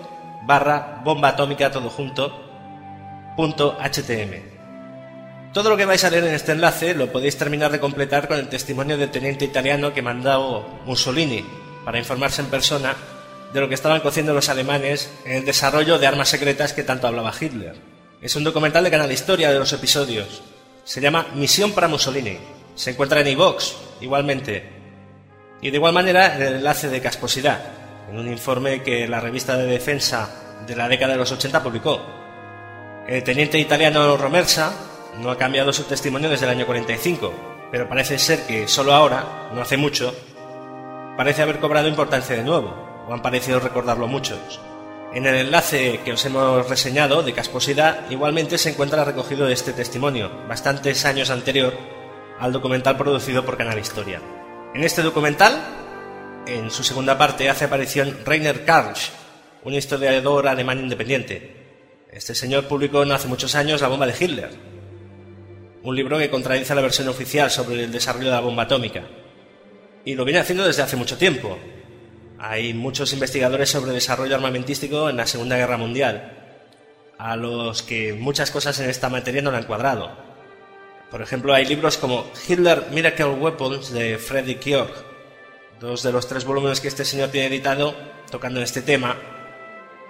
barra bomba atómica todo junto punto htm. Todo lo que vais a leer en este enlace lo podéis terminar de completar con el testimonio del teniente italiano que mandó Mussolini para informarse en persona de lo que estaban cociendo los alemanes en el desarrollo de armas secretas que tanto hablaba Hitler. Es un documental de Canal Historia de los episodios. Se llama Misión para Mussolini. Se encuentra en iVox, igualmente. Y de igual manera en el enlace de Casposidad, en un informe que la revista de defensa de la década de los 80 publicó. El teniente italiano Romersa no ha cambiado su testimonio desde el año 45, pero parece ser que solo ahora, no hace mucho, parece haber cobrado importancia de nuevo, o han parecido recordarlo muchos. En el enlace que os hemos reseñado de Casposidad, igualmente se encuentra recogido este testimonio, bastantes años anterior al documental producido por Canal Historia. En este documental, en su segunda parte, hace aparición Rainer Karsch, un historiador alemán independiente. Este señor publicó no hace muchos años La bomba de Hitler, un libro que contradice la versión oficial sobre el desarrollo de la bomba atómica. Y lo viene haciendo desde hace mucho tiempo. Hay muchos investigadores sobre desarrollo armamentístico en la Segunda Guerra Mundial, a los que muchas cosas en esta materia no le han cuadrado. Por ejemplo, hay libros como Hitler Miracle Weapons de Freddy Kjorg, dos de los tres volúmenes que este señor tiene editado tocando en este tema,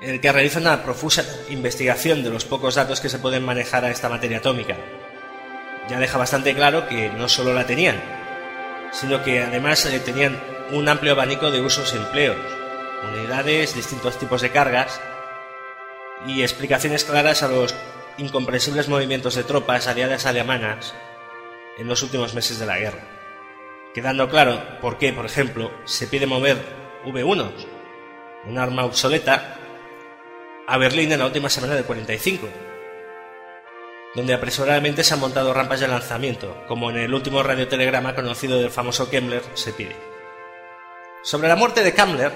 en el que realiza una profusa investigación de los pocos datos que se pueden manejar a esta materia atómica. Ya deja bastante claro que no solo la tenían, sino que además eh, tenían un amplio abanico de usos y empleos, unidades, distintos tipos de cargas y explicaciones claras a los incomprensibles movimientos de tropas aliadas alemanas en los últimos meses de la guerra, quedando claro por qué, por ejemplo, se pide mover V1, un arma obsoleta, a Berlín en la última semana del 45, donde apresuradamente se han montado rampas de lanzamiento, como en el último radiotelegrama conocido del famoso Kemmler se pide. Sobre la muerte de Kammler,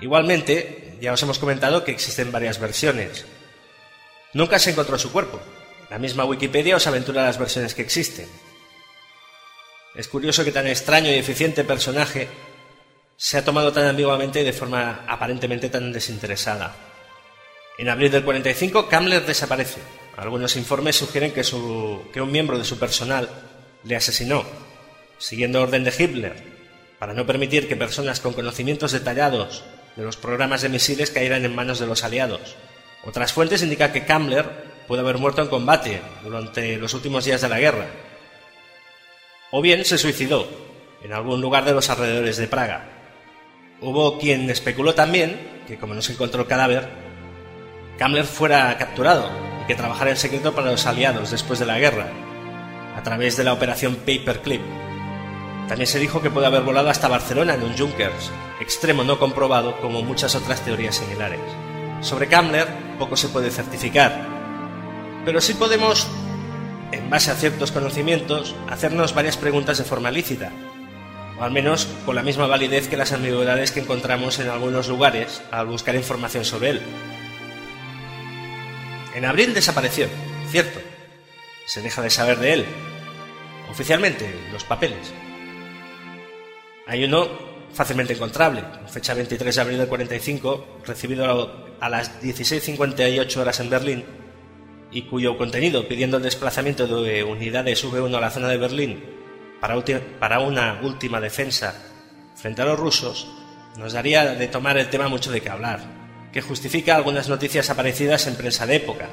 igualmente, ya os hemos comentado que existen varias versiones. Nunca se encontró su cuerpo. La misma Wikipedia os aventura las versiones que existen. Es curioso que tan extraño y eficiente personaje se ha tomado tan ambiguamente y de forma aparentemente tan desinteresada. En abril del 45, Kammler desaparece. Algunos informes sugieren que, un miembro de su personal le asesinó, siguiendo orden de Hitler, para no permitir que personas con conocimientos detallados de los programas de misiles cayeran en manos de los aliados. Otras fuentes indican que Kammler puede haber muerto en combate durante los últimos días de la guerra, o bien se suicidó en algún lugar de los alrededores de Praga. Hubo quien especuló también que, como no se encontró el cadáver, Kammler fuera capturado que trabajara en secreto para los aliados después de la guerra, a través de la operación Paperclip. También se dijo que puede haber volado hasta Barcelona en un Junkers, extremo no comprobado como muchas otras teorías similares. Sobre Kammler poco se puede certificar, pero sí podemos, en base a ciertos conocimientos, hacernos varias preguntas de forma lícita, o al menos con la misma validez que las ambigüedades que encontramos en algunos lugares al buscar información sobre él. En abril desapareció, cierto. Se deja de saber de él. Oficialmente, los papeles. Hay uno fácilmente encontrable, con fecha 23 de abril del 45, recibido a las 16.58 horas en Berlín, y cuyo contenido, pidiendo el desplazamiento de unidades V1 a la zona de Berlín para, para una última defensa frente a los rusos, nos daría de tomar el tema mucho de qué hablar, que justifica algunas noticias aparecidas en prensa de época,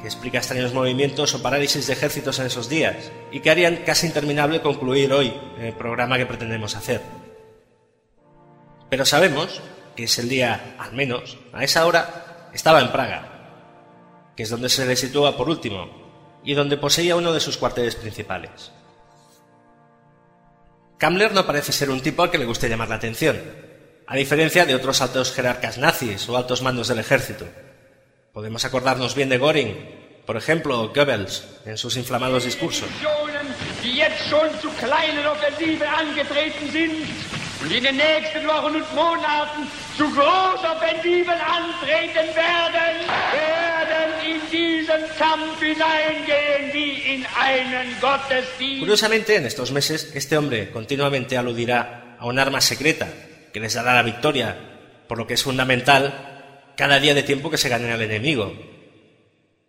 que explica extraños movimientos o parálisis de ejércitos en esos días, y que harían casi interminable concluir hoy el programa que pretendemos hacer. Pero sabemos que ese día, al menos, a esa hora, estaba en Praga, que es donde se le sitúa por último, y donde poseía uno de sus cuarteles principales. Kammler no parece ser un tipo al que le guste llamar la atención, a diferencia de otros altos jerarcas nazis o altos mandos del ejército. Podemos acordarnos bien de Göring, por ejemplo, o Goebbels, en sus inflamados discursos. Curiosamente, en estos meses, este hombre continuamente aludirá a un arma secreta que les dará la victoria, por lo que es fundamental cada día de tiempo que se gane al enemigo,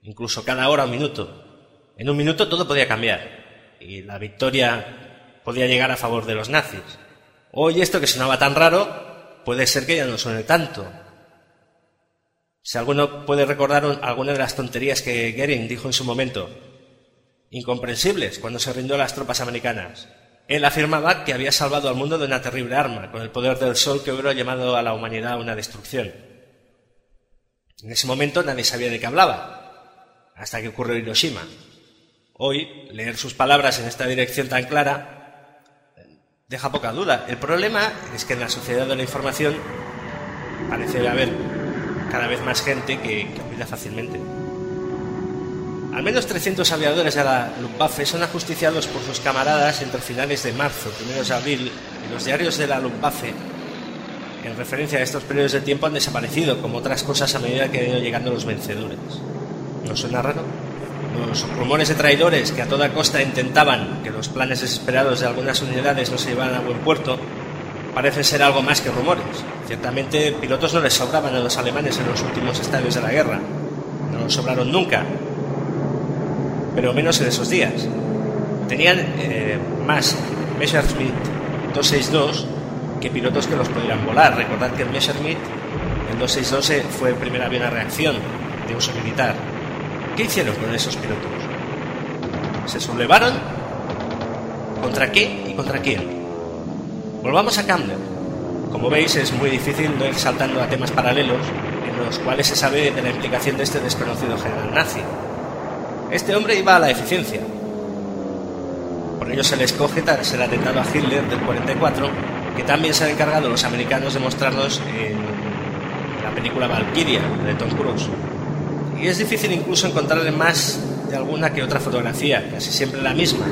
incluso cada hora o minuto. En un minuto todo podía cambiar y la victoria podía llegar a favor de los nazis. Hoy esto que sonaba tan raro puede ser que ya no suene tanto. Si alguno puede recordar un- alguna de las tonterías que Goering dijo en su momento, incomprensibles cuando se rindió a las tropas americanas. Él afirmaba que había salvado al mundo de una terrible arma, con el poder del sol que hubiera llevado a la humanidad a una destrucción. En ese momento nadie sabía de qué hablaba, hasta que ocurrió Hiroshima. Hoy, leer sus palabras en esta dirección tan clara deja poca duda. El problema es que en la sociedad de la información parece haber cada vez más gente que, que olvida fácilmente. Al menos 300 aviadores de la Luftwaffe son ajusticiados por sus camaradas entre finales de marzo, primeros de abril, y los diarios de la Luftwaffe, en referencia a estos periodos de tiempo, han desaparecido, como otras cosas a medida que han ido llegando los vencedores. ¿No suena raro? Los rumores de traidores que a toda costa intentaban que los planes desesperados de algunas unidades no se llevaran a buen puerto parecen ser algo más que rumores. Ciertamente, pilotos no les sobraban a los alemanes en los últimos estadios de la guerra. No los sobraron nunca, pero menos en esos días. Tenían eh, más Messerschmitt 262 que pilotos que los pudieran volar. Recordad que el Messerschmitt, el 262, eh, fue el primer avión a reacción de uso militar. ¿Qué hicieron con esos pilotos? ¿Se sublevaron? ¿Contra qué y contra quién? Volvamos a Camden. Como veis, es muy difícil no ir saltando a temas paralelos en los cuales se sabe de la implicación de este desconocido general nazi. Este hombre iba a la eficiencia. Por ello se le escoge tras el atentado a Hitler del 44, que también se han encargado los americanos de mostrarnos en la película Valkyria de Tom Cruise. Y es difícil incluso encontrarle más de alguna que otra fotografía, casi siempre la misma.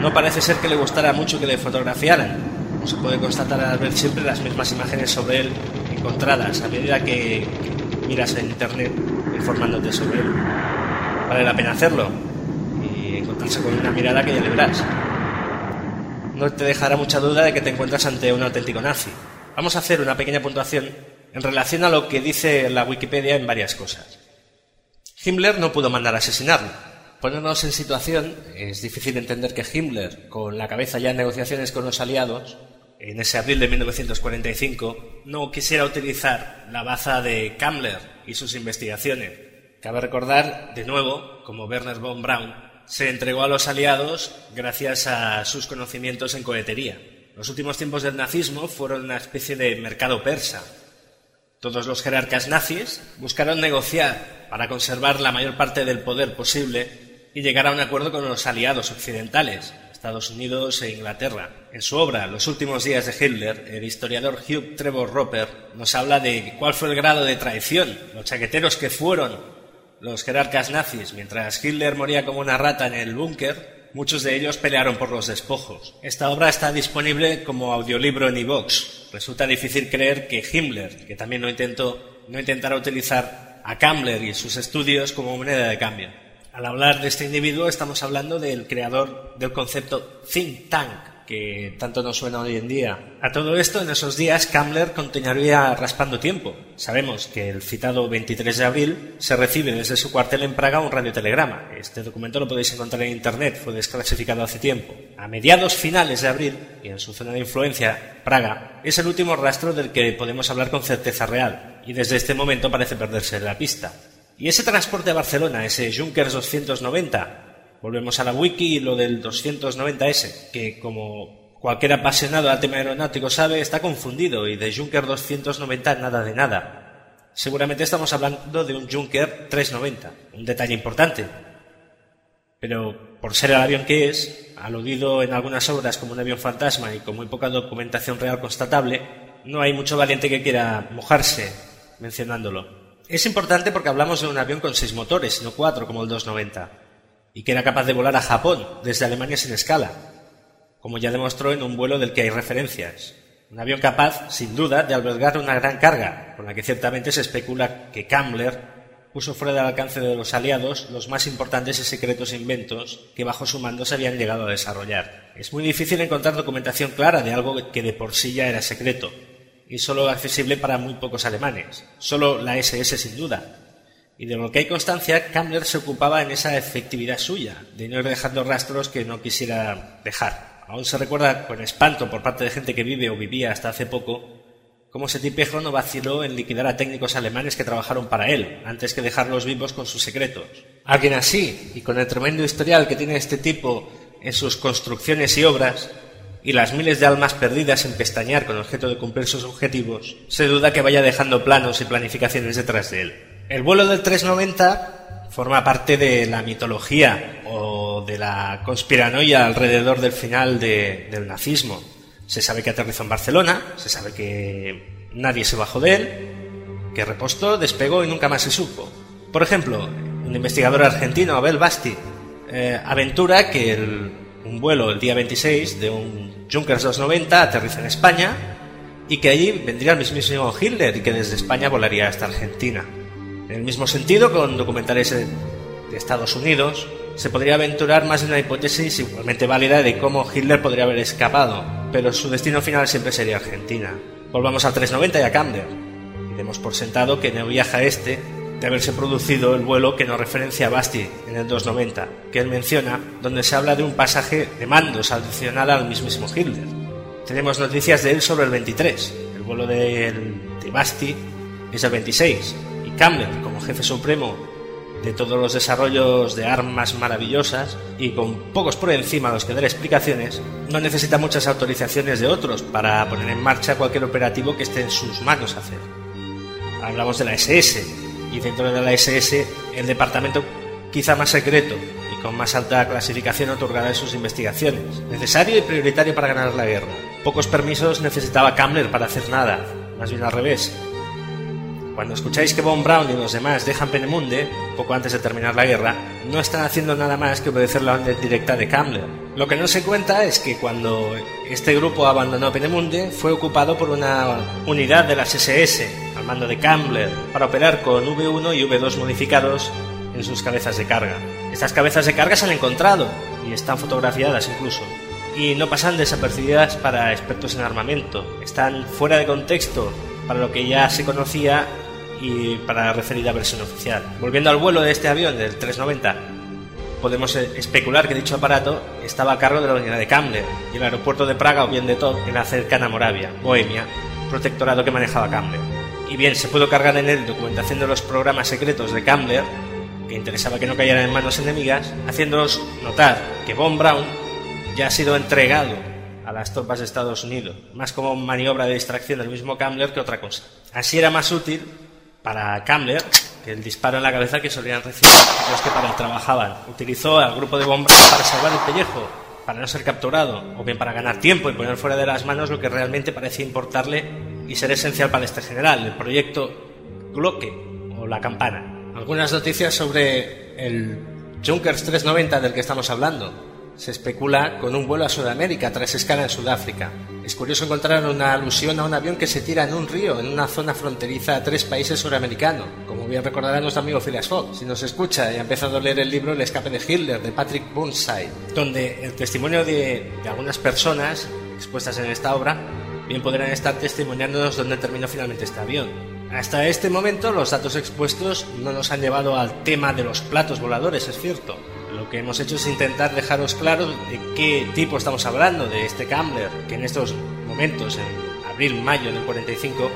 No parece ser que le gustara mucho que le fotografiaran. No se puede constatar al ver siempre las mismas imágenes sobre él encontradas a medida que miras en internet informándote sobre él. Vale la pena hacerlo y encontrarse con una mirada que ya le verás. No te dejará mucha duda de que te encuentras ante un auténtico nazi. Vamos a hacer una pequeña puntuación en relación a lo que dice la Wikipedia en varias cosas. Himmler no pudo mandar a asesinarlo. Ponernos en situación, es difícil entender que Himmler, con la cabeza ya en negociaciones con los aliados, en ese abril de 1945, no quisiera utilizar la baza de Kammler y sus investigaciones. Cabe recordar, de nuevo, como Werner von Braun, se entregó a los aliados gracias a sus conocimientos en cohetería. Los últimos tiempos del nazismo fueron una especie de mercado persa. Todos los jerarcas nazis buscaron negociar para conservar la mayor parte del poder posible y llegar a un acuerdo con los aliados occidentales, Estados Unidos e Inglaterra. En su obra Los últimos días de Hitler, el historiador Hugh Trevor Roper nos habla de cuál fue el grado de traición, los chaqueteros que fueron los jerarcas nazis mientras Hitler moría como una rata en el búnker. Muchos de ellos pelearon por los despojos. Esta obra está disponible como audiolibro en iVox. Resulta difícil creer que Himmler, que también lo intentó, no intentara utilizar a Kammler y sus estudios como moneda de cambio. Al hablar de este individuo estamos hablando del creador del concepto think tank, que tanto nos suena hoy en día. A todo esto, en esos días, Kammler continuaría raspando tiempo. Sabemos que el citado 23 de abril se recibe desde su cuartel en Praga un radiotelegrama. Este documento lo podéis encontrar en Internet, fue desclasificado hace tiempo. A mediados finales de abril, y en su zona de influencia, Praga, es el último rastro del que podemos hablar con certeza real, y desde este momento parece perderse la pista. Y ese transporte a Barcelona, ese Junkers 290, volvemos a la wiki y lo del 290S, que como cualquier apasionado al tema aeronáutico sabe, está confundido y de Junker 290 nada de nada. Seguramente estamos hablando de un Junker 390, un detalle importante. Pero por ser el avión que es, aludido en algunas obras como un avión fantasma y con muy poca documentación real constatable, no hay mucho valiente que quiera mojarse mencionándolo. Es importante porque hablamos de un avión con seis motores, no cuatro como el 290, y que era capaz de volar a Japón desde Alemania sin escala, como ya demostró en un vuelo del que hay referencias. Un avión capaz, sin duda, de albergar una gran carga, con la que ciertamente se especula que Kammler puso fuera del alcance de los aliados los más importantes y secretos inventos que bajo su mando se habían llegado a desarrollar. Es muy difícil encontrar documentación clara de algo que de por sí ya era secreto, y solo accesible para muy pocos alemanes, solo la SS sin duda. Y de lo que hay constancia, Kammler se ocupaba en esa efectividad suya, de no ir dejando rastros que no quisiera dejar. Aún se recuerda con espanto por parte de gente que vive o vivía hasta hace poco cómo ese tipejo no vaciló en liquidar a técnicos alemanes que trabajaron para él, antes que dejarlos vivos con sus secretos. Alguien así, y con el tremendo historial que tiene este tipo en sus construcciones y obras, y las miles de almas perdidas en pestañear con objeto de cumplir sus objetivos, se duda que vaya dejando planos y planificaciones detrás de él. El vuelo del 390 forma parte de la mitología o de la conspiranoia alrededor del final de- del nazismo. Se sabe que aterrizó en Barcelona, se sabe que nadie se bajó de él, que repostó, despegó y nunca más se supo. Por ejemplo, un investigador argentino, Abel Basti, eh, aventura que un vuelo el día 26 de un Junkers 290 aterriza en España y que allí vendría el mismísimo Hitler y que desde España volaría hasta Argentina. En el mismo sentido, con documentales de Estados Unidos, se podría aventurar más de una hipótesis igualmente válida de cómo Hitler podría haber escapado, pero su destino final siempre sería Argentina. Volvamos al 390 y a Camden. Y demos por sentado que no viaja este de haberse producido el vuelo que nos referencia a Basti en el 290, que él menciona, donde se habla de un pasaje de mandos adicional al mismísimo Hitler. Tenemos noticias de él sobre el 23. El vuelo de, de Basti es el 26. Campbell, como jefe supremo de todos los desarrollos de armas maravillosas y con pocos por encima a los que dar explicaciones, no necesita muchas autorizaciones de otros para poner en marcha cualquier operativo que esté en sus manos hacer. Hablamos de la SS y dentro de la SS el departamento quizá más secreto y con más alta clasificación otorgada en sus investigaciones, necesario y prioritario para ganar la guerra. Pocos permisos necesitaba Kammler para hacer nada, más bien al revés. Cuando escucháis que Von Braun y los demás dejan Penemunde, poco antes de terminar la guerra, no están haciendo nada más que obedecer la orden directa de Kammler. Lo que no se cuenta es que cuando este grupo abandonó Penemunde, fue ocupado por una unidad de las SS, al mando de Kammler, para operar con V1 y V2 modificados en sus cabezas de carga. Estas cabezas de carga se han encontrado y están fotografiadas incluso. Y no pasan desapercibidas para expertos en armamento. Están fuera de contexto para lo que ya se conocía y para la referida versión oficial. Volviendo al vuelo de este avión del 390, podemos especular que dicho aparato estaba a cargo de la unidad de Kammler y el aeropuerto de Praga o bien de Top en la cercana Moravia, Bohemia, protectorado que manejaba Kammler. Y bien, se pudo cargar en él documentación de los programas secretos de Kammler, que interesaba que no cayeran en manos enemigas, haciéndonos notar que Von Braun ya ha sido entregado a las tropas de Estados Unidos, más como maniobra de distracción del mismo Kammler que otra cosa. Así era más útil para Kammler que el disparo en la cabeza que solían recibir los que para él trabajaban. Utilizó al grupo de bombas para salvar el pellejo, para no ser capturado, o bien para ganar tiempo y poner fuera de las manos lo que realmente parecía importarle y ser esencial para este general, el proyecto Glocke o la campana. Algunas noticias sobre el Junkers 390 del que estamos hablando. Se especula con un vuelo a Sudamérica tras escala en Sudáfrica. Es curioso encontrar una alusión a un avión que se tira en un río en una zona fronteriza a tres países suramericanos, como bien recordará nuestro amigo Phileas Fogg, si nos escucha y ha empezado a leer el libro El escape de Hitler de Patrick Burnside, donde el testimonio de, de algunas personas expuestas en esta obra bien podrán estar testimoniándonos dónde terminó finalmente este avión. Hasta este momento los datos expuestos no nos han llevado al tema de los platos voladores, es cierto. Lo que hemos hecho es intentar dejaros claro de qué tipo estamos hablando de este Kammler, que en estos momentos, en abril-mayo del 45,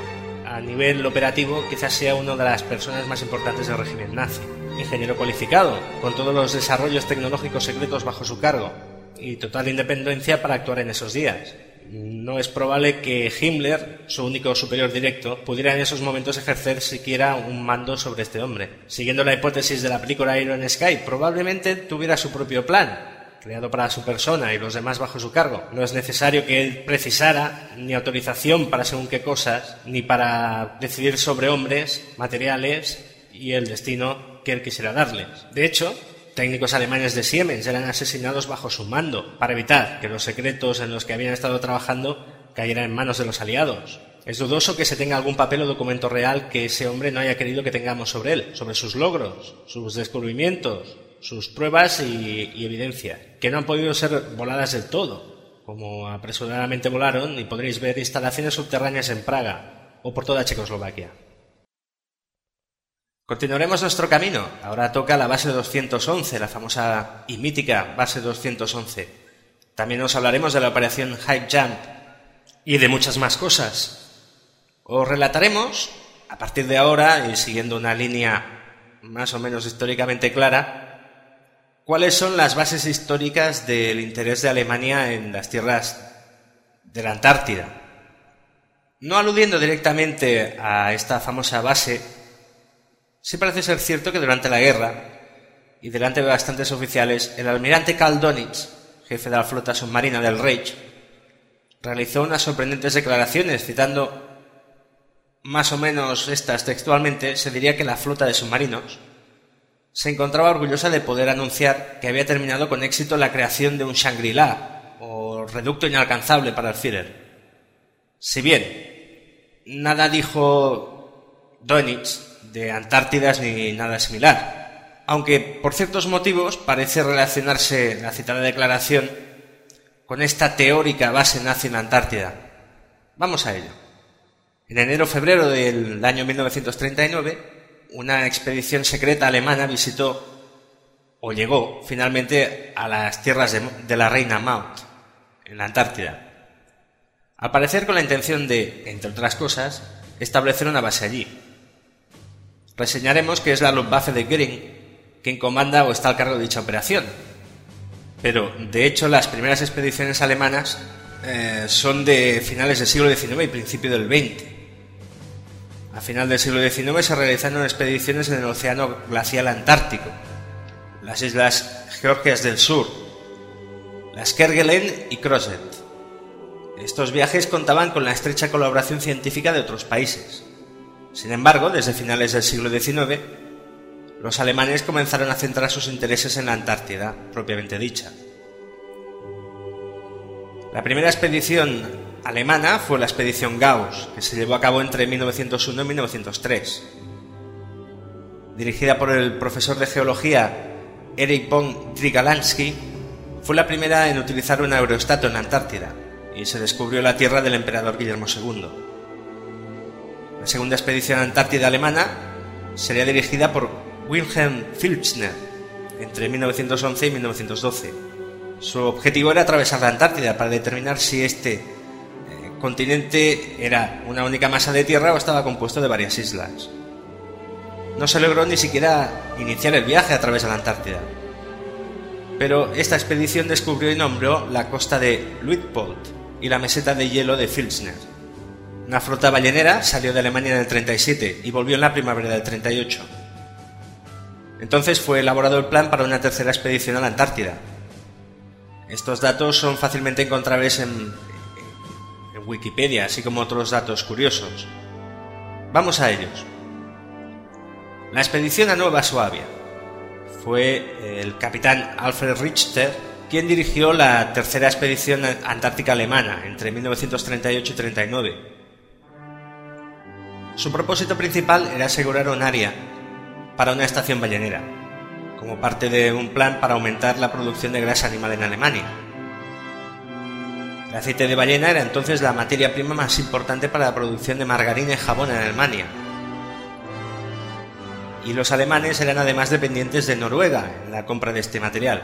a nivel operativo quizás sea una de las personas más importantes del régimen nazi. Ingeniero cualificado, con todos los desarrollos tecnológicos secretos bajo su cargo y total independencia para actuar en esos días no es probable que Himmler, su único superior directo, pudiera en esos momentos ejercer siquiera un mando sobre este hombre. Siguiendo la hipótesis de la película Iron Sky, probablemente tuviera su propio plan, creado para su persona y los demás bajo su cargo. No es necesario que él precisara ni autorización para según qué cosas, ni para decidir sobre hombres, materiales y el destino que él quisiera darles. De hecho, técnicos alemanes de Siemens eran asesinados bajo su mando para evitar que los secretos en los que habían estado trabajando cayeran en manos de los aliados. Es dudoso que se tenga algún papel o documento real que ese hombre no haya querido que tengamos sobre él, sobre sus logros, sus descubrimientos, sus pruebas y, y evidencia, que no han podido ser voladas del todo, como apresuradamente volaron y podréis ver instalaciones subterráneas en Praga o por toda Checoslovaquia. Continuaremos nuestro camino. Ahora toca la base 211, la famosa y mítica base 211. También nos hablaremos de la operación High Jump y de muchas más cosas. Os relataremos, a partir de ahora y siguiendo una línea más o menos históricamente clara, cuáles son las bases históricas del interés de Alemania en las tierras de la Antártida. No aludiendo directamente a esta famosa base, sí parece ser cierto que durante la guerra, y delante de bastantes oficiales, el almirante Karl Donitz, jefe de la flota submarina del Reich, realizó unas sorprendentes declaraciones citando más o menos estas textualmente, se diría que la flota de submarinos se encontraba orgullosa de poder anunciar que había terminado con éxito la creación de un Shangri-La, o reducto inalcanzable para el Führer. Si bien nada dijo Donitz de Antártidas ni nada similar, aunque por ciertos motivos parece relacionarse la citada declaración con esta teórica base nazi en la Antártida. Vamos a ello. En enero-febrero del año 1939, una expedición secreta alemana visitó o llegó finalmente a las tierras de, de la reina Maud, en la Antártida. Al parecer con la intención de, entre otras cosas, establecer una base allí. Reseñaremos que es la Luftwaffe de Göring quien comanda o está al cargo de dicha operación. Pero, de hecho, las primeras expediciones alemanas eh, son de finales del siglo XIX y principio del XX. A final del siglo XIX se realizaron expediciones en el Océano Glacial Antártico, las islas Georgias del Sur, las Kerguelen y Crozet. Estos viajes contaban con la estrecha colaboración científica de otros países. Sin embargo, desde finales del siglo XIX, los alemanes comenzaron a centrar sus intereses en la Antártida, propiamente dicha. La primera expedición alemana fue la expedición Gauss, que se llevó a cabo entre 1901 y 1903. Dirigida por el profesor de geología Erich von Trigalansky, fue la primera en utilizar un aerostato en la Antártida y se descubrió la tierra del emperador Guillermo II. La segunda expedición antártida alemana sería dirigida por Wilhelm Filchner entre 1911 y 1912. Su objetivo era atravesar la Antártida para determinar si este eh, continente era una única masa de tierra o estaba compuesto de varias islas. No se logró ni siquiera iniciar el viaje a través de la Antártida. Pero esta expedición descubrió y nombró la costa de Luitpold, y la meseta de hielo de Filchner. Una flota ballenera salió de Alemania en el 37 y volvió en la primavera del 38. Entonces fue elaborado el plan para una tercera expedición a la Antártida. Estos datos son fácilmente encontrables en, en Wikipedia, así como otros datos curiosos. Vamos a ellos. La expedición a Nueva Suabia. Fue el capitán Alfred Richter quien dirigió la tercera expedición antártica alemana entre 1938 y 39. Su propósito principal era asegurar un área para una estación ballenera, como parte de un plan para aumentar la producción de grasa animal en Alemania. El aceite de ballena era entonces la materia prima más importante para la producción de margarina y jabón en Alemania. Y los alemanes eran además dependientes de Noruega en la compra de este material.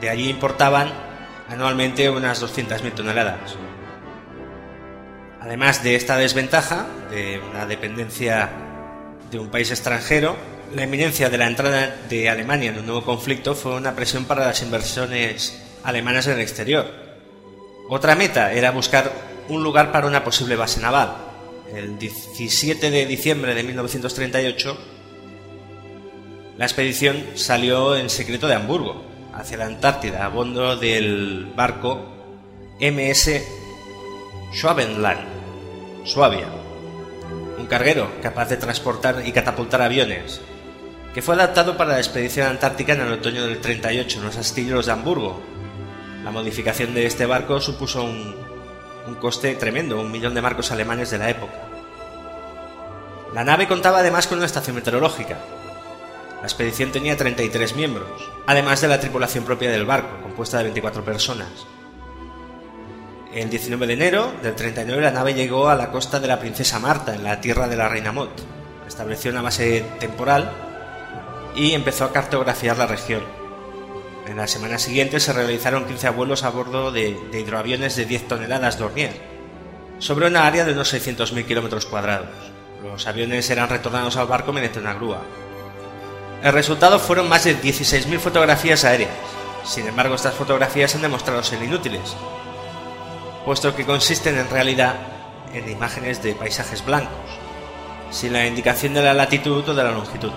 De allí importaban anualmente unas 200.000 toneladas. Además de esta desventaja, de una dependencia de un país extranjero, la inminencia de la entrada de Alemania en un nuevo conflicto fue una presión para las inversiones alemanas en el exterior. Otra meta era buscar un lugar para una posible base naval. El 17 de diciembre de 1938, la expedición salió en secreto de Hamburgo, hacia la Antártida, a bordo del barco MS Schwabenland, Suabia, un carguero capaz de transportar y catapultar aviones, que fue adaptado para la expedición antártica en el otoño del 38 en los astilleros de Hamburgo. La modificación de este barco supuso un, un coste tremendo, un millón de marcos alemanes de la época. La nave contaba además con una estación meteorológica, la expedición tenía 33 miembros, además de la tripulación propia del barco, compuesta de 24 personas. El 19 de enero del 39 la nave llegó a la costa de la Princesa Marta, en la tierra de la Reina Mot. Estableció una base temporal y empezó a cartografiar la región. En la semana siguiente se realizaron 15 vuelos a bordo de, de hidroaviones de 10 toneladas Dornier, sobre una área de unos 600.000 kilómetros cuadrados. Los aviones eran retornados al barco mediante una grúa. El resultado fueron más de 16.000 fotografías aéreas. Sin embargo, estas fotografías han demostrado ser inútiles, puesto que consisten en realidad en imágenes de paisajes blancos, sin la indicación de la latitud o de la longitud.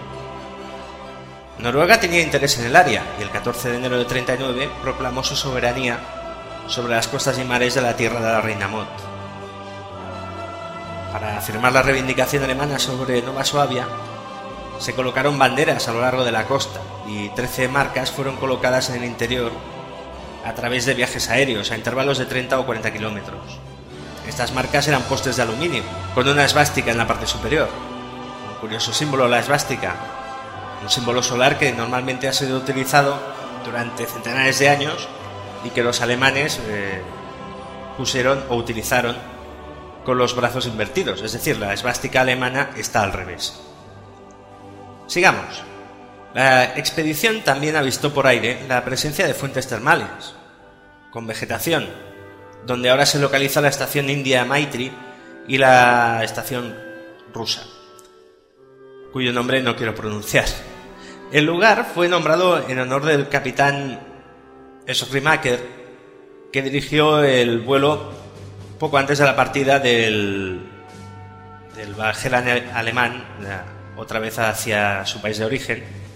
Noruega tenía interés en el área y el 14 de enero de 39 proclamó su soberanía sobre las costas y mares de la tierra de la Reina Mot. Para afirmar la reivindicación alemana sobre Nueva Suabia, se colocaron banderas a lo largo de la costa y 13 marcas fueron colocadas en el interior a través de viajes aéreos a intervalos de 30 o 40 kilómetros. Estas marcas eran postes de aluminio, con una esvástica en la parte superior. Un curioso símbolo, la esvástica, un símbolo solar que normalmente ha sido utilizado durante centenares de años y que los alemanes eh, pusieron o utilizaron con los brazos invertidos, es decir, la esvástica alemana está al revés. Sigamos. La expedición también avistó por aire la presencia de fuentes termales, con vegetación, donde ahora se localiza la estación india Maitri y la estación rusa, cuyo nombre no quiero pronunciar. El lugar fue nombrado en honor del capitán Schrimaker, que dirigió el vuelo poco antes de la partida del, del alemán, otra vez hacia su país de origen.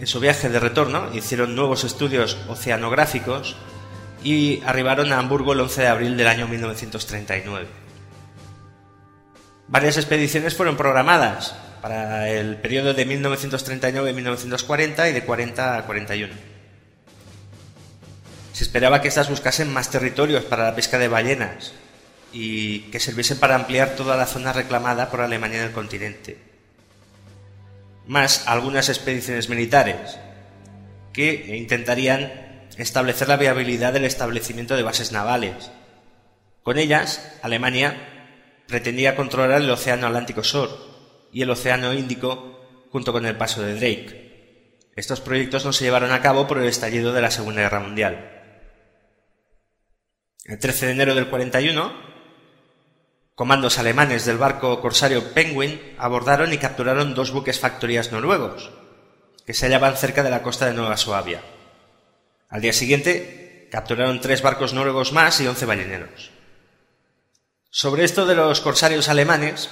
En su viaje de retorno hicieron nuevos estudios oceanográficos y arribaron a Hamburgo el 11 de abril del año 1939. Varias expediciones fueron programadas para el periodo de 1939-1940 y de 40 a 41. Se esperaba que estas buscasen más territorios para la pesca de ballenas y que sirviesen para ampliar toda la zona reclamada por Alemania en el continente más algunas expediciones militares que intentarían establecer la viabilidad del establecimiento de bases navales. Con ellas, Alemania pretendía controlar el Océano Atlántico Sur y el Océano Índico junto con el paso de Drake. Estos proyectos no se llevaron a cabo por el estallido de la Segunda Guerra Mundial. El 13 de enero del 41, Comandos alemanes del barco corsario Penguin abordaron y capturaron dos buques factorías noruegos, que se hallaban cerca de la costa de Nueva Suabia. Al día siguiente capturaron tres barcos noruegos más y 11 balleneros. Sobre esto de los corsarios alemanes,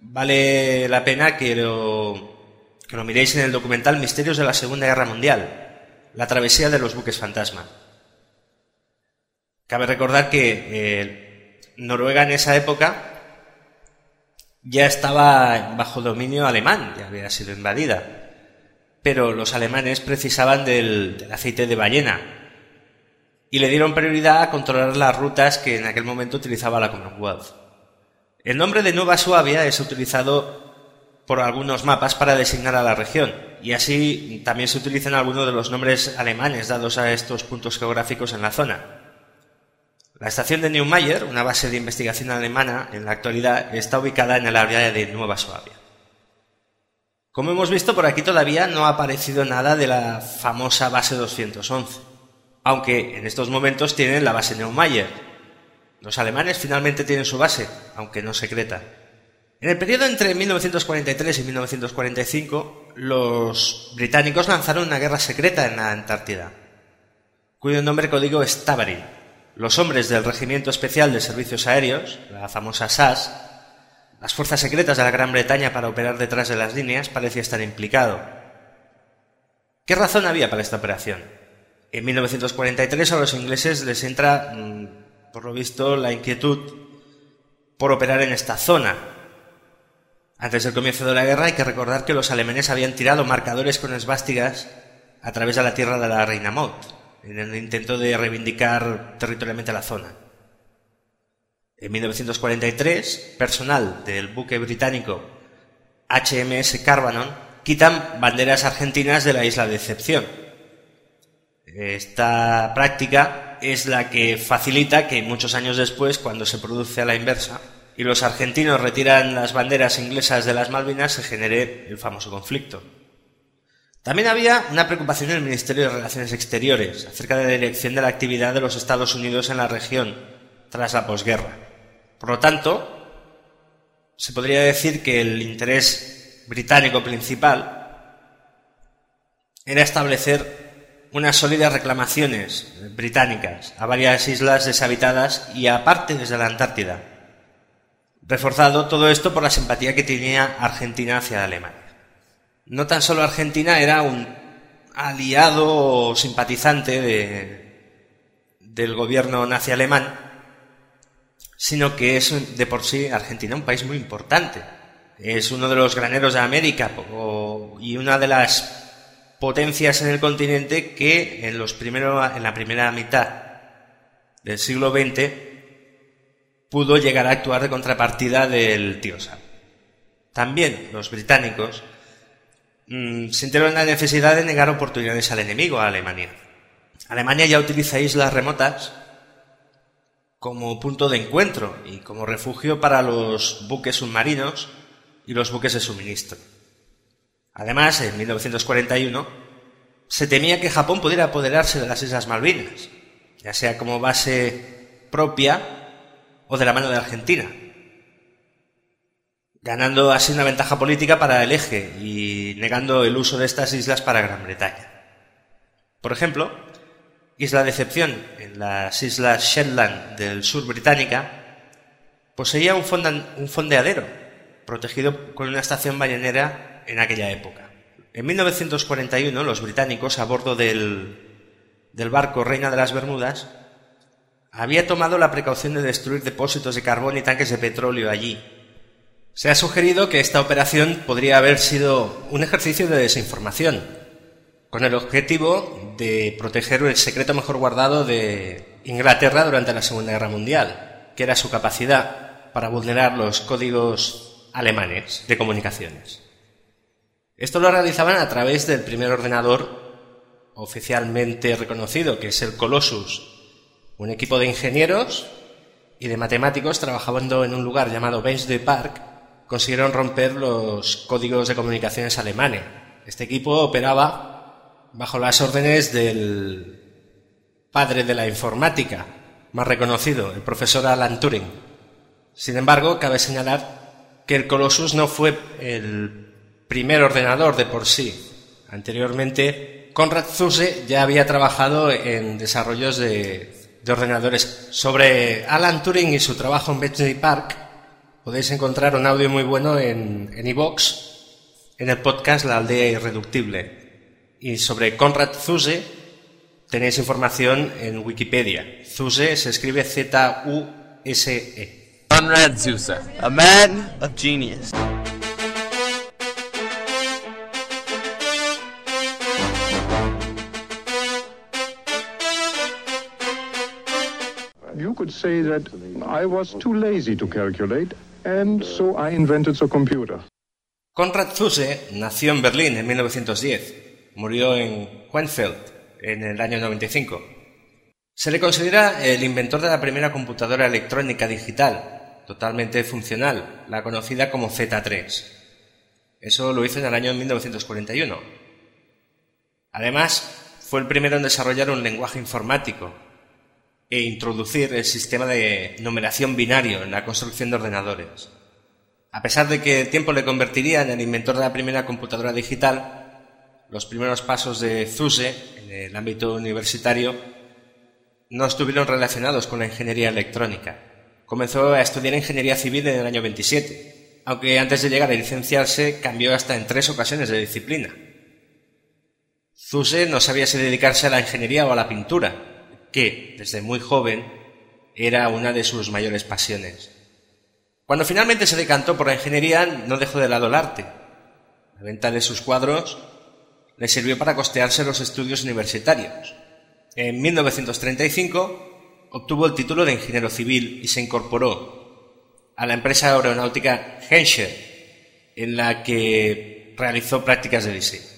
vale la pena que lo, que lo miréis en el documental Misterios de la Segunda Guerra Mundial, la travesía de los buques fantasma. Cabe recordar que eh, Noruega en esa época ya estaba bajo dominio alemán, ya había sido invadida, pero los alemanes precisaban del, aceite de ballena y le dieron prioridad a controlar las rutas que en aquel momento utilizaba la Commonwealth. El nombre de Nueva Suabia es utilizado por algunos mapas para designar a la región, y así también se utilizan algunos de los nombres alemanes dados a estos puntos geográficos en la zona. La estación de Neumayer, una base de investigación alemana en la actualidad, está ubicada en el área de Nueva Suabia. Como hemos visto, por aquí todavía no ha aparecido nada de la famosa base 211, aunque en estos momentos tienen la base Neumayer. Los alemanes finalmente tienen su base, aunque no secreta. En el periodo entre 1943 y 1945, los británicos lanzaron una guerra secreta en la Antártida, cuyo nombre código es Tabarin. Los hombres del Regimiento Especial de Servicios Aéreos, la famosa SAS, las fuerzas secretas de la Gran Bretaña para operar detrás de las líneas, parecía estar implicado. ¿Qué razón había para esta operación? En 1943 a los ingleses les entra, mm, por lo visto, la inquietud por operar en esta zona, antes del comienzo de la guerra hay que recordar que los alemanes habían tirado marcadores con esvásticas a través de la tierra de la reina Maud, en el intento de reivindicar territorialmente la zona. En 1943, personal del buque británico HMS Carbanon quitan banderas argentinas de la isla de Excepción. Esta práctica es la que facilita que muchos años después, cuando se produce a la inversa, y los argentinos retiran las banderas inglesas de las Malvinas, se genere el famoso conflicto. También había una preocupación en el Ministerio de Relaciones Exteriores acerca de la dirección de la actividad de los Estados Unidos en la región tras la posguerra. Por lo tanto, se podría decir que el interés británico principal era establecer unas sólidas reclamaciones británicas a varias islas deshabitadas y aparte desde la Antártida, reforzado todo esto por la simpatía que tenía Argentina hacia Alemania. No tan solo Argentina era un aliado o simpatizante de, del gobierno nazi alemán, sino que es de por sí Argentina un país muy importante. Es uno de los graneros de América y una de las potencias en el continente que en, los primero, en la primera mitad del siglo XX pudo llegar a actuar de contrapartida del tío Sam. También los británicos mmm, sintieron la necesidad de negar oportunidades al enemigo, a Alemania. Alemania ya utiliza islas remotas como punto de encuentro y como refugio para los buques submarinos y los buques de suministro. Además, en 1941 se temía que Japón pudiera apoderarse de las Islas Malvinas, ya sea como base propia o de la mano de Argentina, ganando así una ventaja política para el eje y negando el uso de estas islas para Gran Bretaña. Por ejemplo, Isla de Excepción, en las islas Shetland del sur británica, poseía un, un fondeadero protegido con una estación ballenera en aquella época. En 1941, los británicos, a bordo del, del barco Reina de las Bermudas, había tomado la precaución de destruir depósitos de carbón y tanques de petróleo allí. Se ha sugerido que esta operación podría haber sido un ejercicio de desinformación, con el objetivo de proteger el secreto mejor guardado de Inglaterra durante la Segunda Guerra Mundial, que era su capacidad para vulnerar los códigos alemanes de comunicaciones. Esto lo realizaban a través del primer ordenador oficialmente reconocido, que es el Colossus, un equipo de ingenieros y de matemáticos trabajando en un lugar llamado de Park consiguieron romper los códigos de comunicaciones alemanes. Este equipo operaba bajo las órdenes del padre de la informática, más reconocido, el profesor Alan Turing. Sin embargo, cabe señalar que el Colossus no fue el primer ordenador de por sí. Anteriormente Konrad Zuse ya había trabajado en desarrollos de, de ordenadores. Sobre Alan Turing y su trabajo en Bletchley Park, podéis encontrar un audio muy bueno en en iVoox, en el podcast La Aldea Irreductible. Y sobre Konrad Zuse tenéis información en Wikipedia. Zuse se escribe Z-U-S-E. Conrad Zuse, a man of genius. Could say that I was too lazy to calculate, and so I invented the computer. Konrad Zuse nació en Berlín en 1910. Murió en Weinfeld en el año 95. Se le considera el inventor de la primera computadora electrónica digital, totalmente funcional, la conocida como Z3. Eso lo hizo en el año 1941. Además, fue el primero en desarrollar un lenguaje informático e introducir el sistema de numeración binario en la construcción de ordenadores. A pesar de que el tiempo le convertiría en el inventor de la primera computadora digital, los primeros pasos de Zuse en el ámbito universitario no estuvieron relacionados con la ingeniería electrónica. Comenzó a estudiar ingeniería civil en el año 27, aunque antes de llegar a licenciarse cambió hasta en tres ocasiones de disciplina. Zuse no sabía si dedicarse a la ingeniería o a la pintura, que, desde muy joven, era una de sus mayores pasiones. Cuando finalmente se decantó por la ingeniería, no dejó de lado el arte. La venta de sus cuadros le sirvió para costearse los estudios universitarios. En 1935 obtuvo el título de ingeniero civil y se incorporó a la empresa aeronáutica Henscher, en la que realizó prácticas de diseño.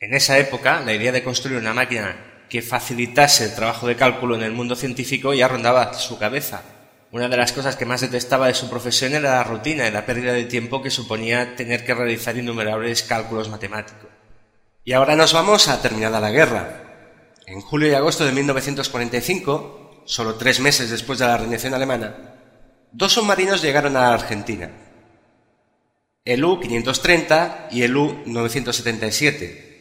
En esa época, la idea de construir una máquina que facilitase el trabajo de cálculo en el mundo científico ya rondaba su cabeza. Una de las cosas que más detestaba de su profesión era la rutina y la pérdida de tiempo que suponía tener que realizar innumerables cálculos matemáticos. Y ahora nos vamos a terminada la guerra. En julio y agosto de 1945, solo tres meses después de la rendición alemana, dos submarinos llegaron a Argentina. El U-530 y el U-977.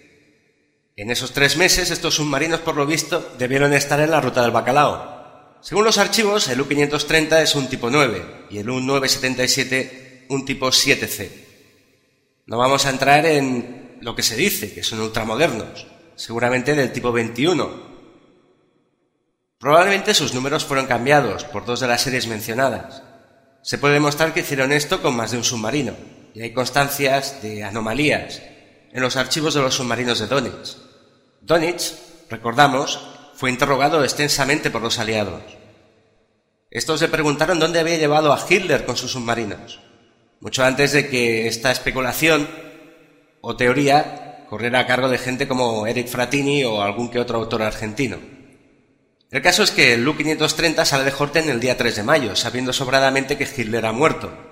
En esos tres meses, estos submarinos, por lo visto, debieron estar en la ruta del bacalao. Según los archivos, el U-530 es un tipo 9 y el U-977 un tipo 7C. No vamos a entrar en lo que se dice, que son ultramodernos, seguramente del tipo 21. Probablemente sus números fueron cambiados por dos de las series mencionadas. Se puede demostrar que hicieron esto con más de un submarino, y hay constancias de anomalías en los archivos de los submarinos de Donitz. Donitz, recordamos, fue interrogado extensamente por los aliados. Estos le preguntaron dónde había llevado a Hitler con sus submarinos, mucho antes de que esta especulación o teoría corriera a cargo de gente como Eric Fratini o algún que otro autor argentino. El caso es que el Lu-530 sale de Horten el día 3 de mayo, sabiendo sobradamente que Hitler ha muerto.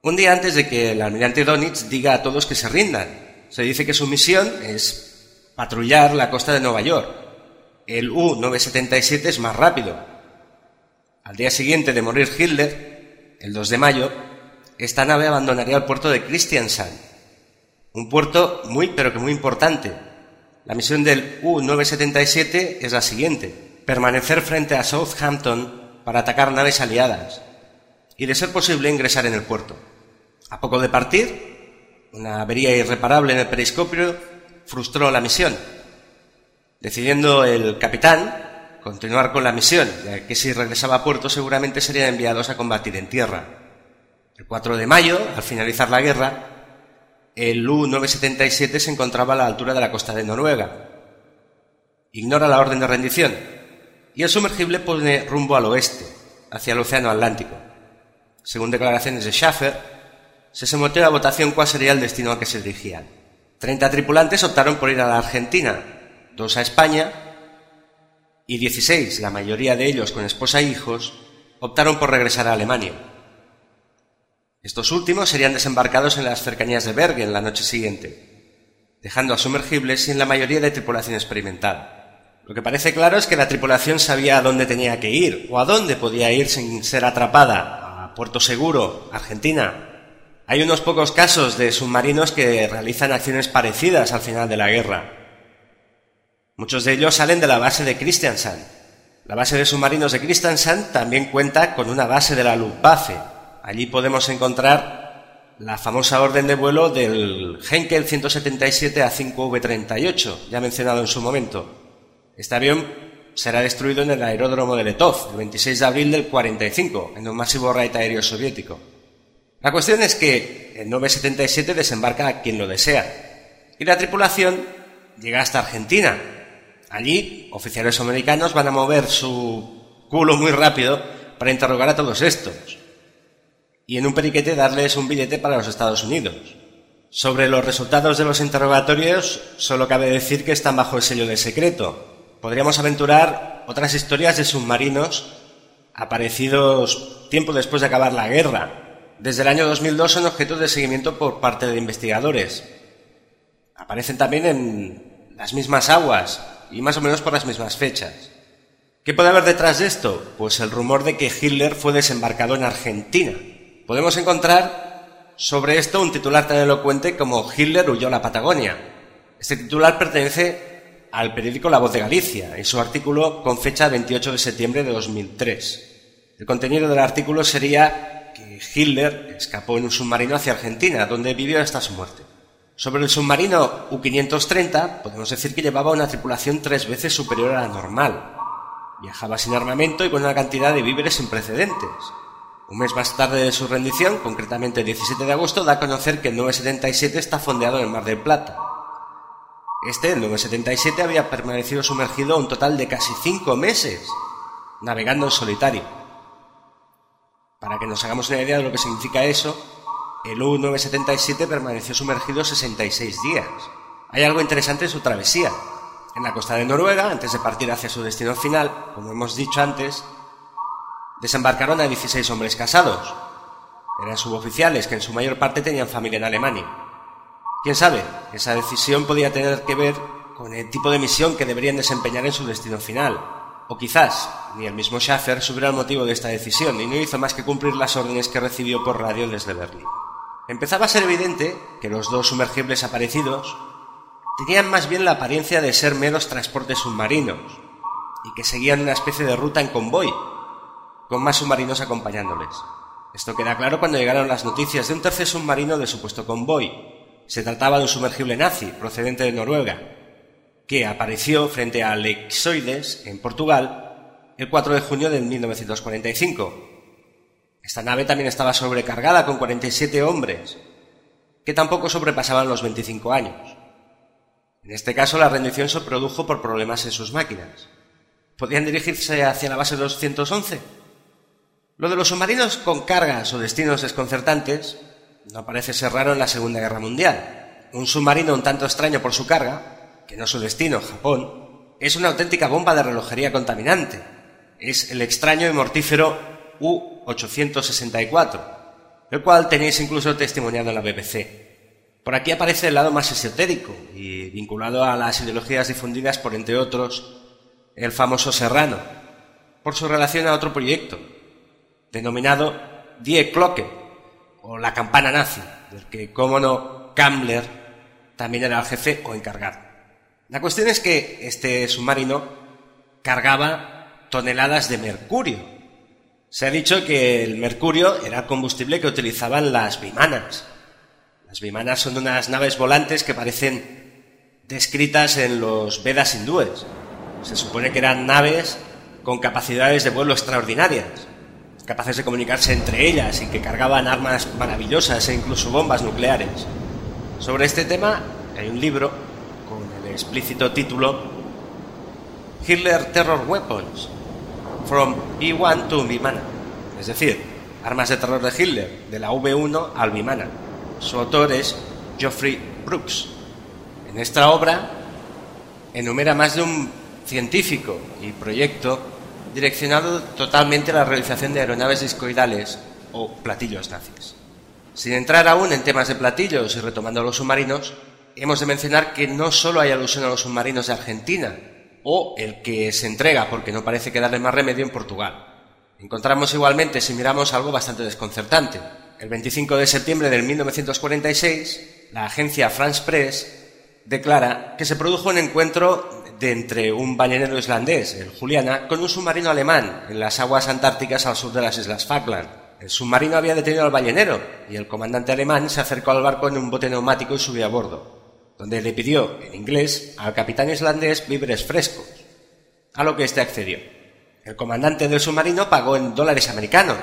Un día antes de que el almirante Donitz diga a todos que se rindan, se dice que su misión es patrullar la costa de Nueva York. El U-977 es más rápido. Al día siguiente de morir Hitler, el 2 de mayo, esta nave abandonaría el puerto de Kristiansand, un puerto muy pero que muy importante. La misión del U-977 es la siguiente, permanecer frente a Southampton para atacar naves aliadas y, de ser posible, ingresar en el puerto. A poco de partir, una avería irreparable en el periscopio frustró la misión, decidiendo el capitán continuar con la misión, ya que si regresaba a puerto seguramente serían enviados a combatir en tierra. El 4 de mayo, al finalizar la guerra, el U-977 se encontraba a la altura de la costa de Noruega. Ignora la orden de rendición y el sumergible pone rumbo al oeste, hacia el Océano Atlántico. Según declaraciones de Schaffer, se sometió a votación cuál sería el destino al que se dirigían. Treinta tripulantes optaron por ir a la Argentina, dos a España y 16, la mayoría de ellos con esposa e hijos, optaron por regresar a Alemania. Estos últimos serían desembarcados en las cercanías de Bergen la noche siguiente, dejando a sumergibles sin la mayoría de tripulación experimentada. Lo que parece claro es que la tripulación sabía a dónde tenía que ir o a dónde podía ir sin ser atrapada, a Puerto Seguro, Argentina. Hay unos pocos casos de submarinos que realizan acciones parecidas al final de la guerra. Muchos de ellos salen de la base de Kristiansand. La base de submarinos de Kristiansand también cuenta con una base de la Luftwaffe. Allí podemos encontrar la famosa orden de vuelo del Henkel 177 A5V38, ya mencionado en su momento. Este avión será destruido en el aeródromo de Letov el 26 de abril del 45, en un masivo raid aéreo soviético. La cuestión es que el 977 desembarca a quien lo desea y la tripulación llega hasta Argentina. Allí, oficiales americanos van a mover su culo muy rápido para interrogar a todos estos y en un periquete darles un billete para los Estados Unidos. Sobre los resultados de los interrogatorios, solo cabe decir que están bajo el sello de secreto. Podríamos aventurar otras historias de submarinos aparecidos tiempo después de acabar la guerra, desde el año 2002 son objeto de seguimiento por parte de investigadores. Aparecen también en las mismas aguas y más o menos por las mismas fechas. ¿Qué puede haber detrás de esto? Pues el rumor de que Hitler fue desembarcado en Argentina. Podemos encontrar sobre esto un titular tan elocuente como Hitler huyó a la Patagonia. Este titular pertenece al periódico La Voz de Galicia, en su artículo con fecha 28 de septiembre de 2003. El contenido del artículo sería Hitler escapó en un submarino hacia Argentina, donde vivió hasta su muerte. Sobre el submarino U-530, podemos decir que llevaba una tripulación tres veces superior a la normal. Viajaba sin armamento y con una cantidad de víveres sin precedentes. Un mes más tarde de su rendición, concretamente el 17 de agosto, da a conocer que el 977 está fondeado en el Mar del Plata. Este, el 977, había permanecido sumergido un total de casi cinco meses, navegando en solitario. Para que nos hagamos una idea de lo que significa eso, el U-977 permaneció sumergido 66 días. Hay algo interesante en su travesía. En la costa de Noruega, antes de partir hacia su destino final, como hemos dicho antes, desembarcaron a 16 hombres casados. Eran suboficiales que en su mayor parte tenían familia en Alemania. Quién sabe, esa decisión podía tener que ver con el tipo de misión que deberían desempeñar en su destino final, o quizás ni el mismo Schaffer supiera el motivo de esta decisión y no hizo más que cumplir las órdenes que recibió por radio desde Berlín. Empezaba a ser evidente que los dos sumergibles aparecidos tenían más bien la apariencia de ser meros transportes submarinos y que seguían una especie de ruta en convoy, con más submarinos acompañándoles. Esto queda claro cuando llegaron las noticias de un tercer submarino de supuesto convoy. Se trataba de un sumergible nazi procedente de Noruega, que apareció frente a Leixoides, en Portugal, el 4 de junio de 1945. Esta nave también estaba sobrecargada con 47 hombres, que tampoco sobrepasaban los 25 años. En este caso, la rendición se produjo por problemas en sus máquinas. ¿Podían dirigirse hacia la base 211? Lo de los submarinos con cargas o destinos desconcertantes no parece ser raro en la Segunda Guerra Mundial. Un submarino un tanto extraño por su carga que no su destino, Japón, es una auténtica bomba de relojería contaminante. Es el extraño y mortífero U-864, el cual tenéis incluso testimoniado en la BBC. Por aquí aparece el lado más esotérico y vinculado a las ideologías difundidas por, entre otros, el famoso Serrano, por su relación a otro proyecto, denominado Die Glocke, o la campana nazi, del que, como no, Kammler también era el jefe o encargado. La cuestión es que este submarino cargaba toneladas de mercurio. Se ha dicho que el mercurio era combustible que utilizaban las bimanas. Las bimanas son unas naves volantes que parecen descritas en los Vedas hindúes. Se supone que eran naves con capacidades de vuelo extraordinarias, capaces de comunicarse entre ellas y que cargaban armas maravillosas e incluso bombas nucleares. Sobre este tema hay un libro explícito título Hitler Terror Weapons From B1 to Vimana, es decir, armas de terror de Hitler, de la V1 al Vimana. Su autor es Geoffrey Brooks. En esta obra enumera más de un científico y proyecto direccionado totalmente a la realización de aeronaves discoidales o platillos nazis. Sin entrar aún en temas de platillos y retomando los submarinos, hemos de mencionar que no solo hay alusión a los submarinos de Argentina, o el que se entrega porque no parece quedarle más remedio en Portugal. Encontramos igualmente, si miramos, algo bastante desconcertante. El 25 de septiembre de 1946, la agencia France Press declara que se produjo un encuentro de entre un ballenero islandés, el Juliana, con un submarino alemán en las aguas antárticas al sur de las Islas Falkland. El submarino había detenido al ballenero y el comandante alemán se acercó al barco en un bote neumático y subió a bordo, donde le pidió, en inglés, al capitán islandés víveres frescos, a lo que éste accedió. El comandante del submarino pagó en dólares americanos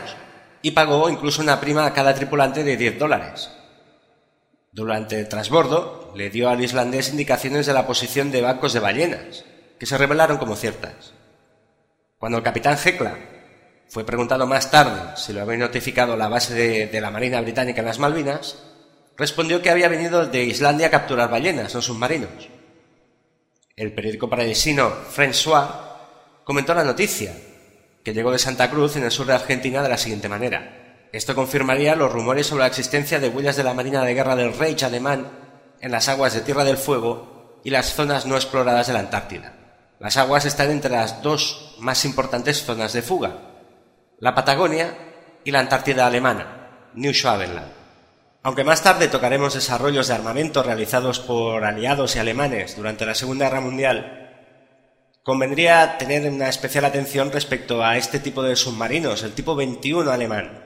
y pagó incluso una prima a cada tripulante de 10 dólares. Durante el transbordo, le dio al islandés indicaciones de la posición de bancos de ballenas, que se revelaron como ciertas. Cuando el capitán Hecla fue preguntado más tarde si lo había notificado la base de, de la Marina Británica en las Malvinas, respondió que había venido de Islandia a capturar ballenas, no submarinos. El periódico parisino François comentó la noticia, que llegó de Santa Cruz en el sur de Argentina de la siguiente manera. Esto confirmaría los rumores sobre la existencia de huellas de la Marina de Guerra del Reich alemán en las aguas de Tierra del Fuego y las zonas no exploradas de la Antártida. Las aguas están entre las dos más importantes zonas de fuga, la Patagonia y la Antártida alemana, New Schwabenland. Aunque más tarde tocaremos desarrollos de armamento realizados por aliados y alemanes durante la Segunda Guerra Mundial, convendría tener una especial atención respecto a este tipo de submarinos, el tipo 21 alemán,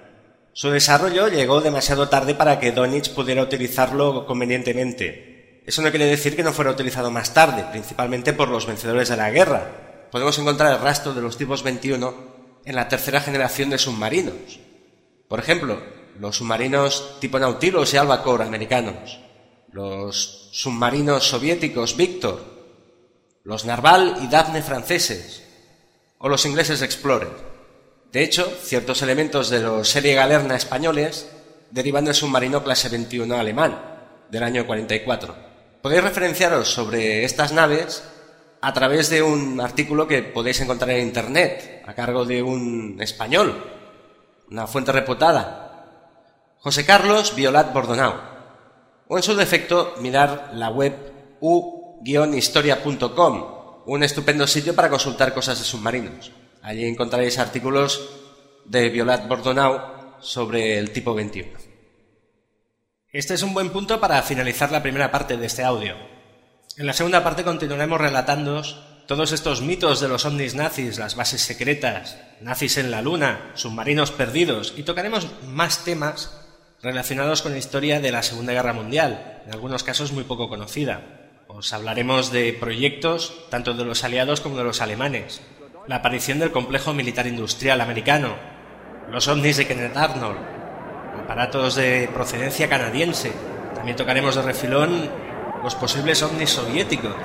su desarrollo llegó demasiado tarde para que Donich pudiera utilizarlo convenientemente. Eso no quiere decir que no fuera utilizado más tarde, principalmente por los vencedores de la guerra. Podemos encontrar el rastro de los tipos 21 en la tercera generación de submarinos. Por ejemplo, los submarinos tipo Nautilus y Albacore americanos, los submarinos soviéticos Victor, los Narval y Daphne franceses, o los ingleses Explorer. De hecho, ciertos elementos de los serie Galerna españoles derivan del submarino clase 21 alemán del año 44. Podéis referenciaros sobre estas naves a través de un artículo que podéis encontrar en Internet a cargo de un español, una fuente reputada, José Carlos Violat Bordonau, o en su defecto mirar la web u-historia.com, un estupendo sitio para consultar cosas de submarinos. Allí encontraréis artículos de Violat Bordonau sobre el tipo 21. Este es un buen punto para finalizar la primera parte de este audio. En la segunda parte continuaremos relatando todos estos mitos de los ovnis nazis, las bases secretas, nazis en la luna, submarinos perdidos y tocaremos más temas relacionados con la historia de la Segunda Guerra Mundial, en algunos casos muy poco conocida. Os hablaremos de proyectos tanto de los aliados como de los alemanes, la aparición del complejo militar industrial americano, los ovnis de Kenneth Arnold, aparatos de procedencia canadiense. También tocaremos de refilón los posibles ovnis soviéticos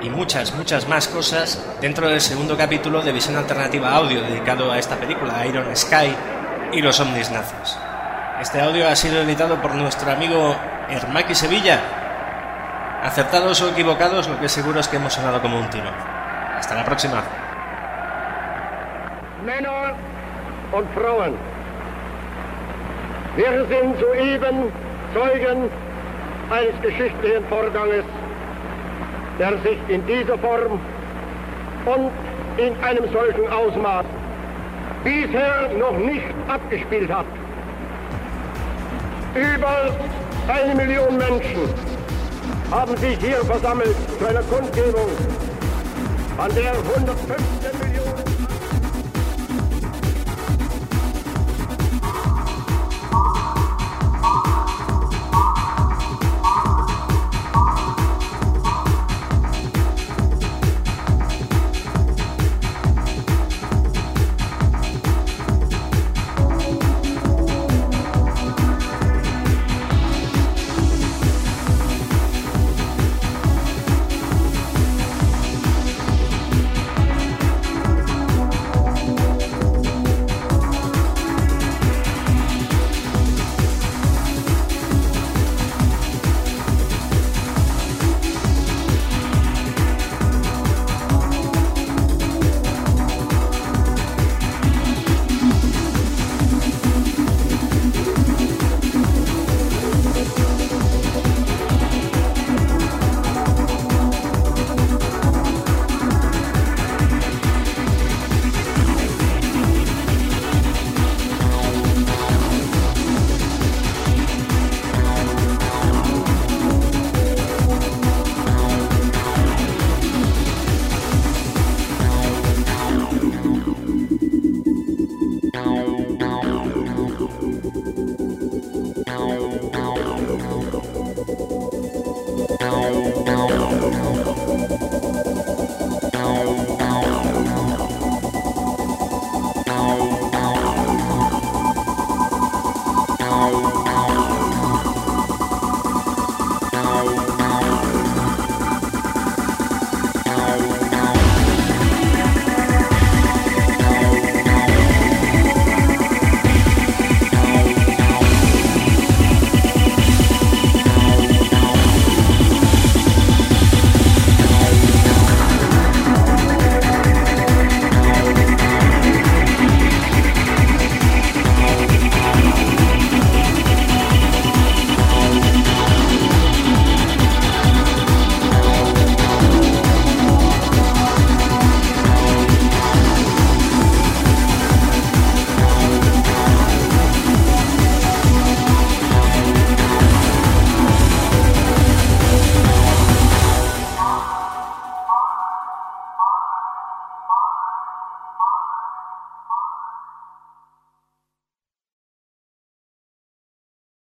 y muchas, muchas más cosas dentro del segundo capítulo de Visión Alternativa Audio dedicado a esta película, Iron Sky y los ovnis nazis. Este audio ha sido editado por nuestro amigo Hermaki Sevilla. Acertados o equivocados, lo que seguro es que hemos sonado como un tiro. Hasta la próxima. Männer und Frauen. Wir sind soeben Zeugen eines geschichtlichen Vorganges, der sich in dieser Form und in einem solchen Ausmaß bisher noch nicht abgespielt hat. Über eine Million Menschen haben sich hier versammelt zu einer Kundgebung, an der 150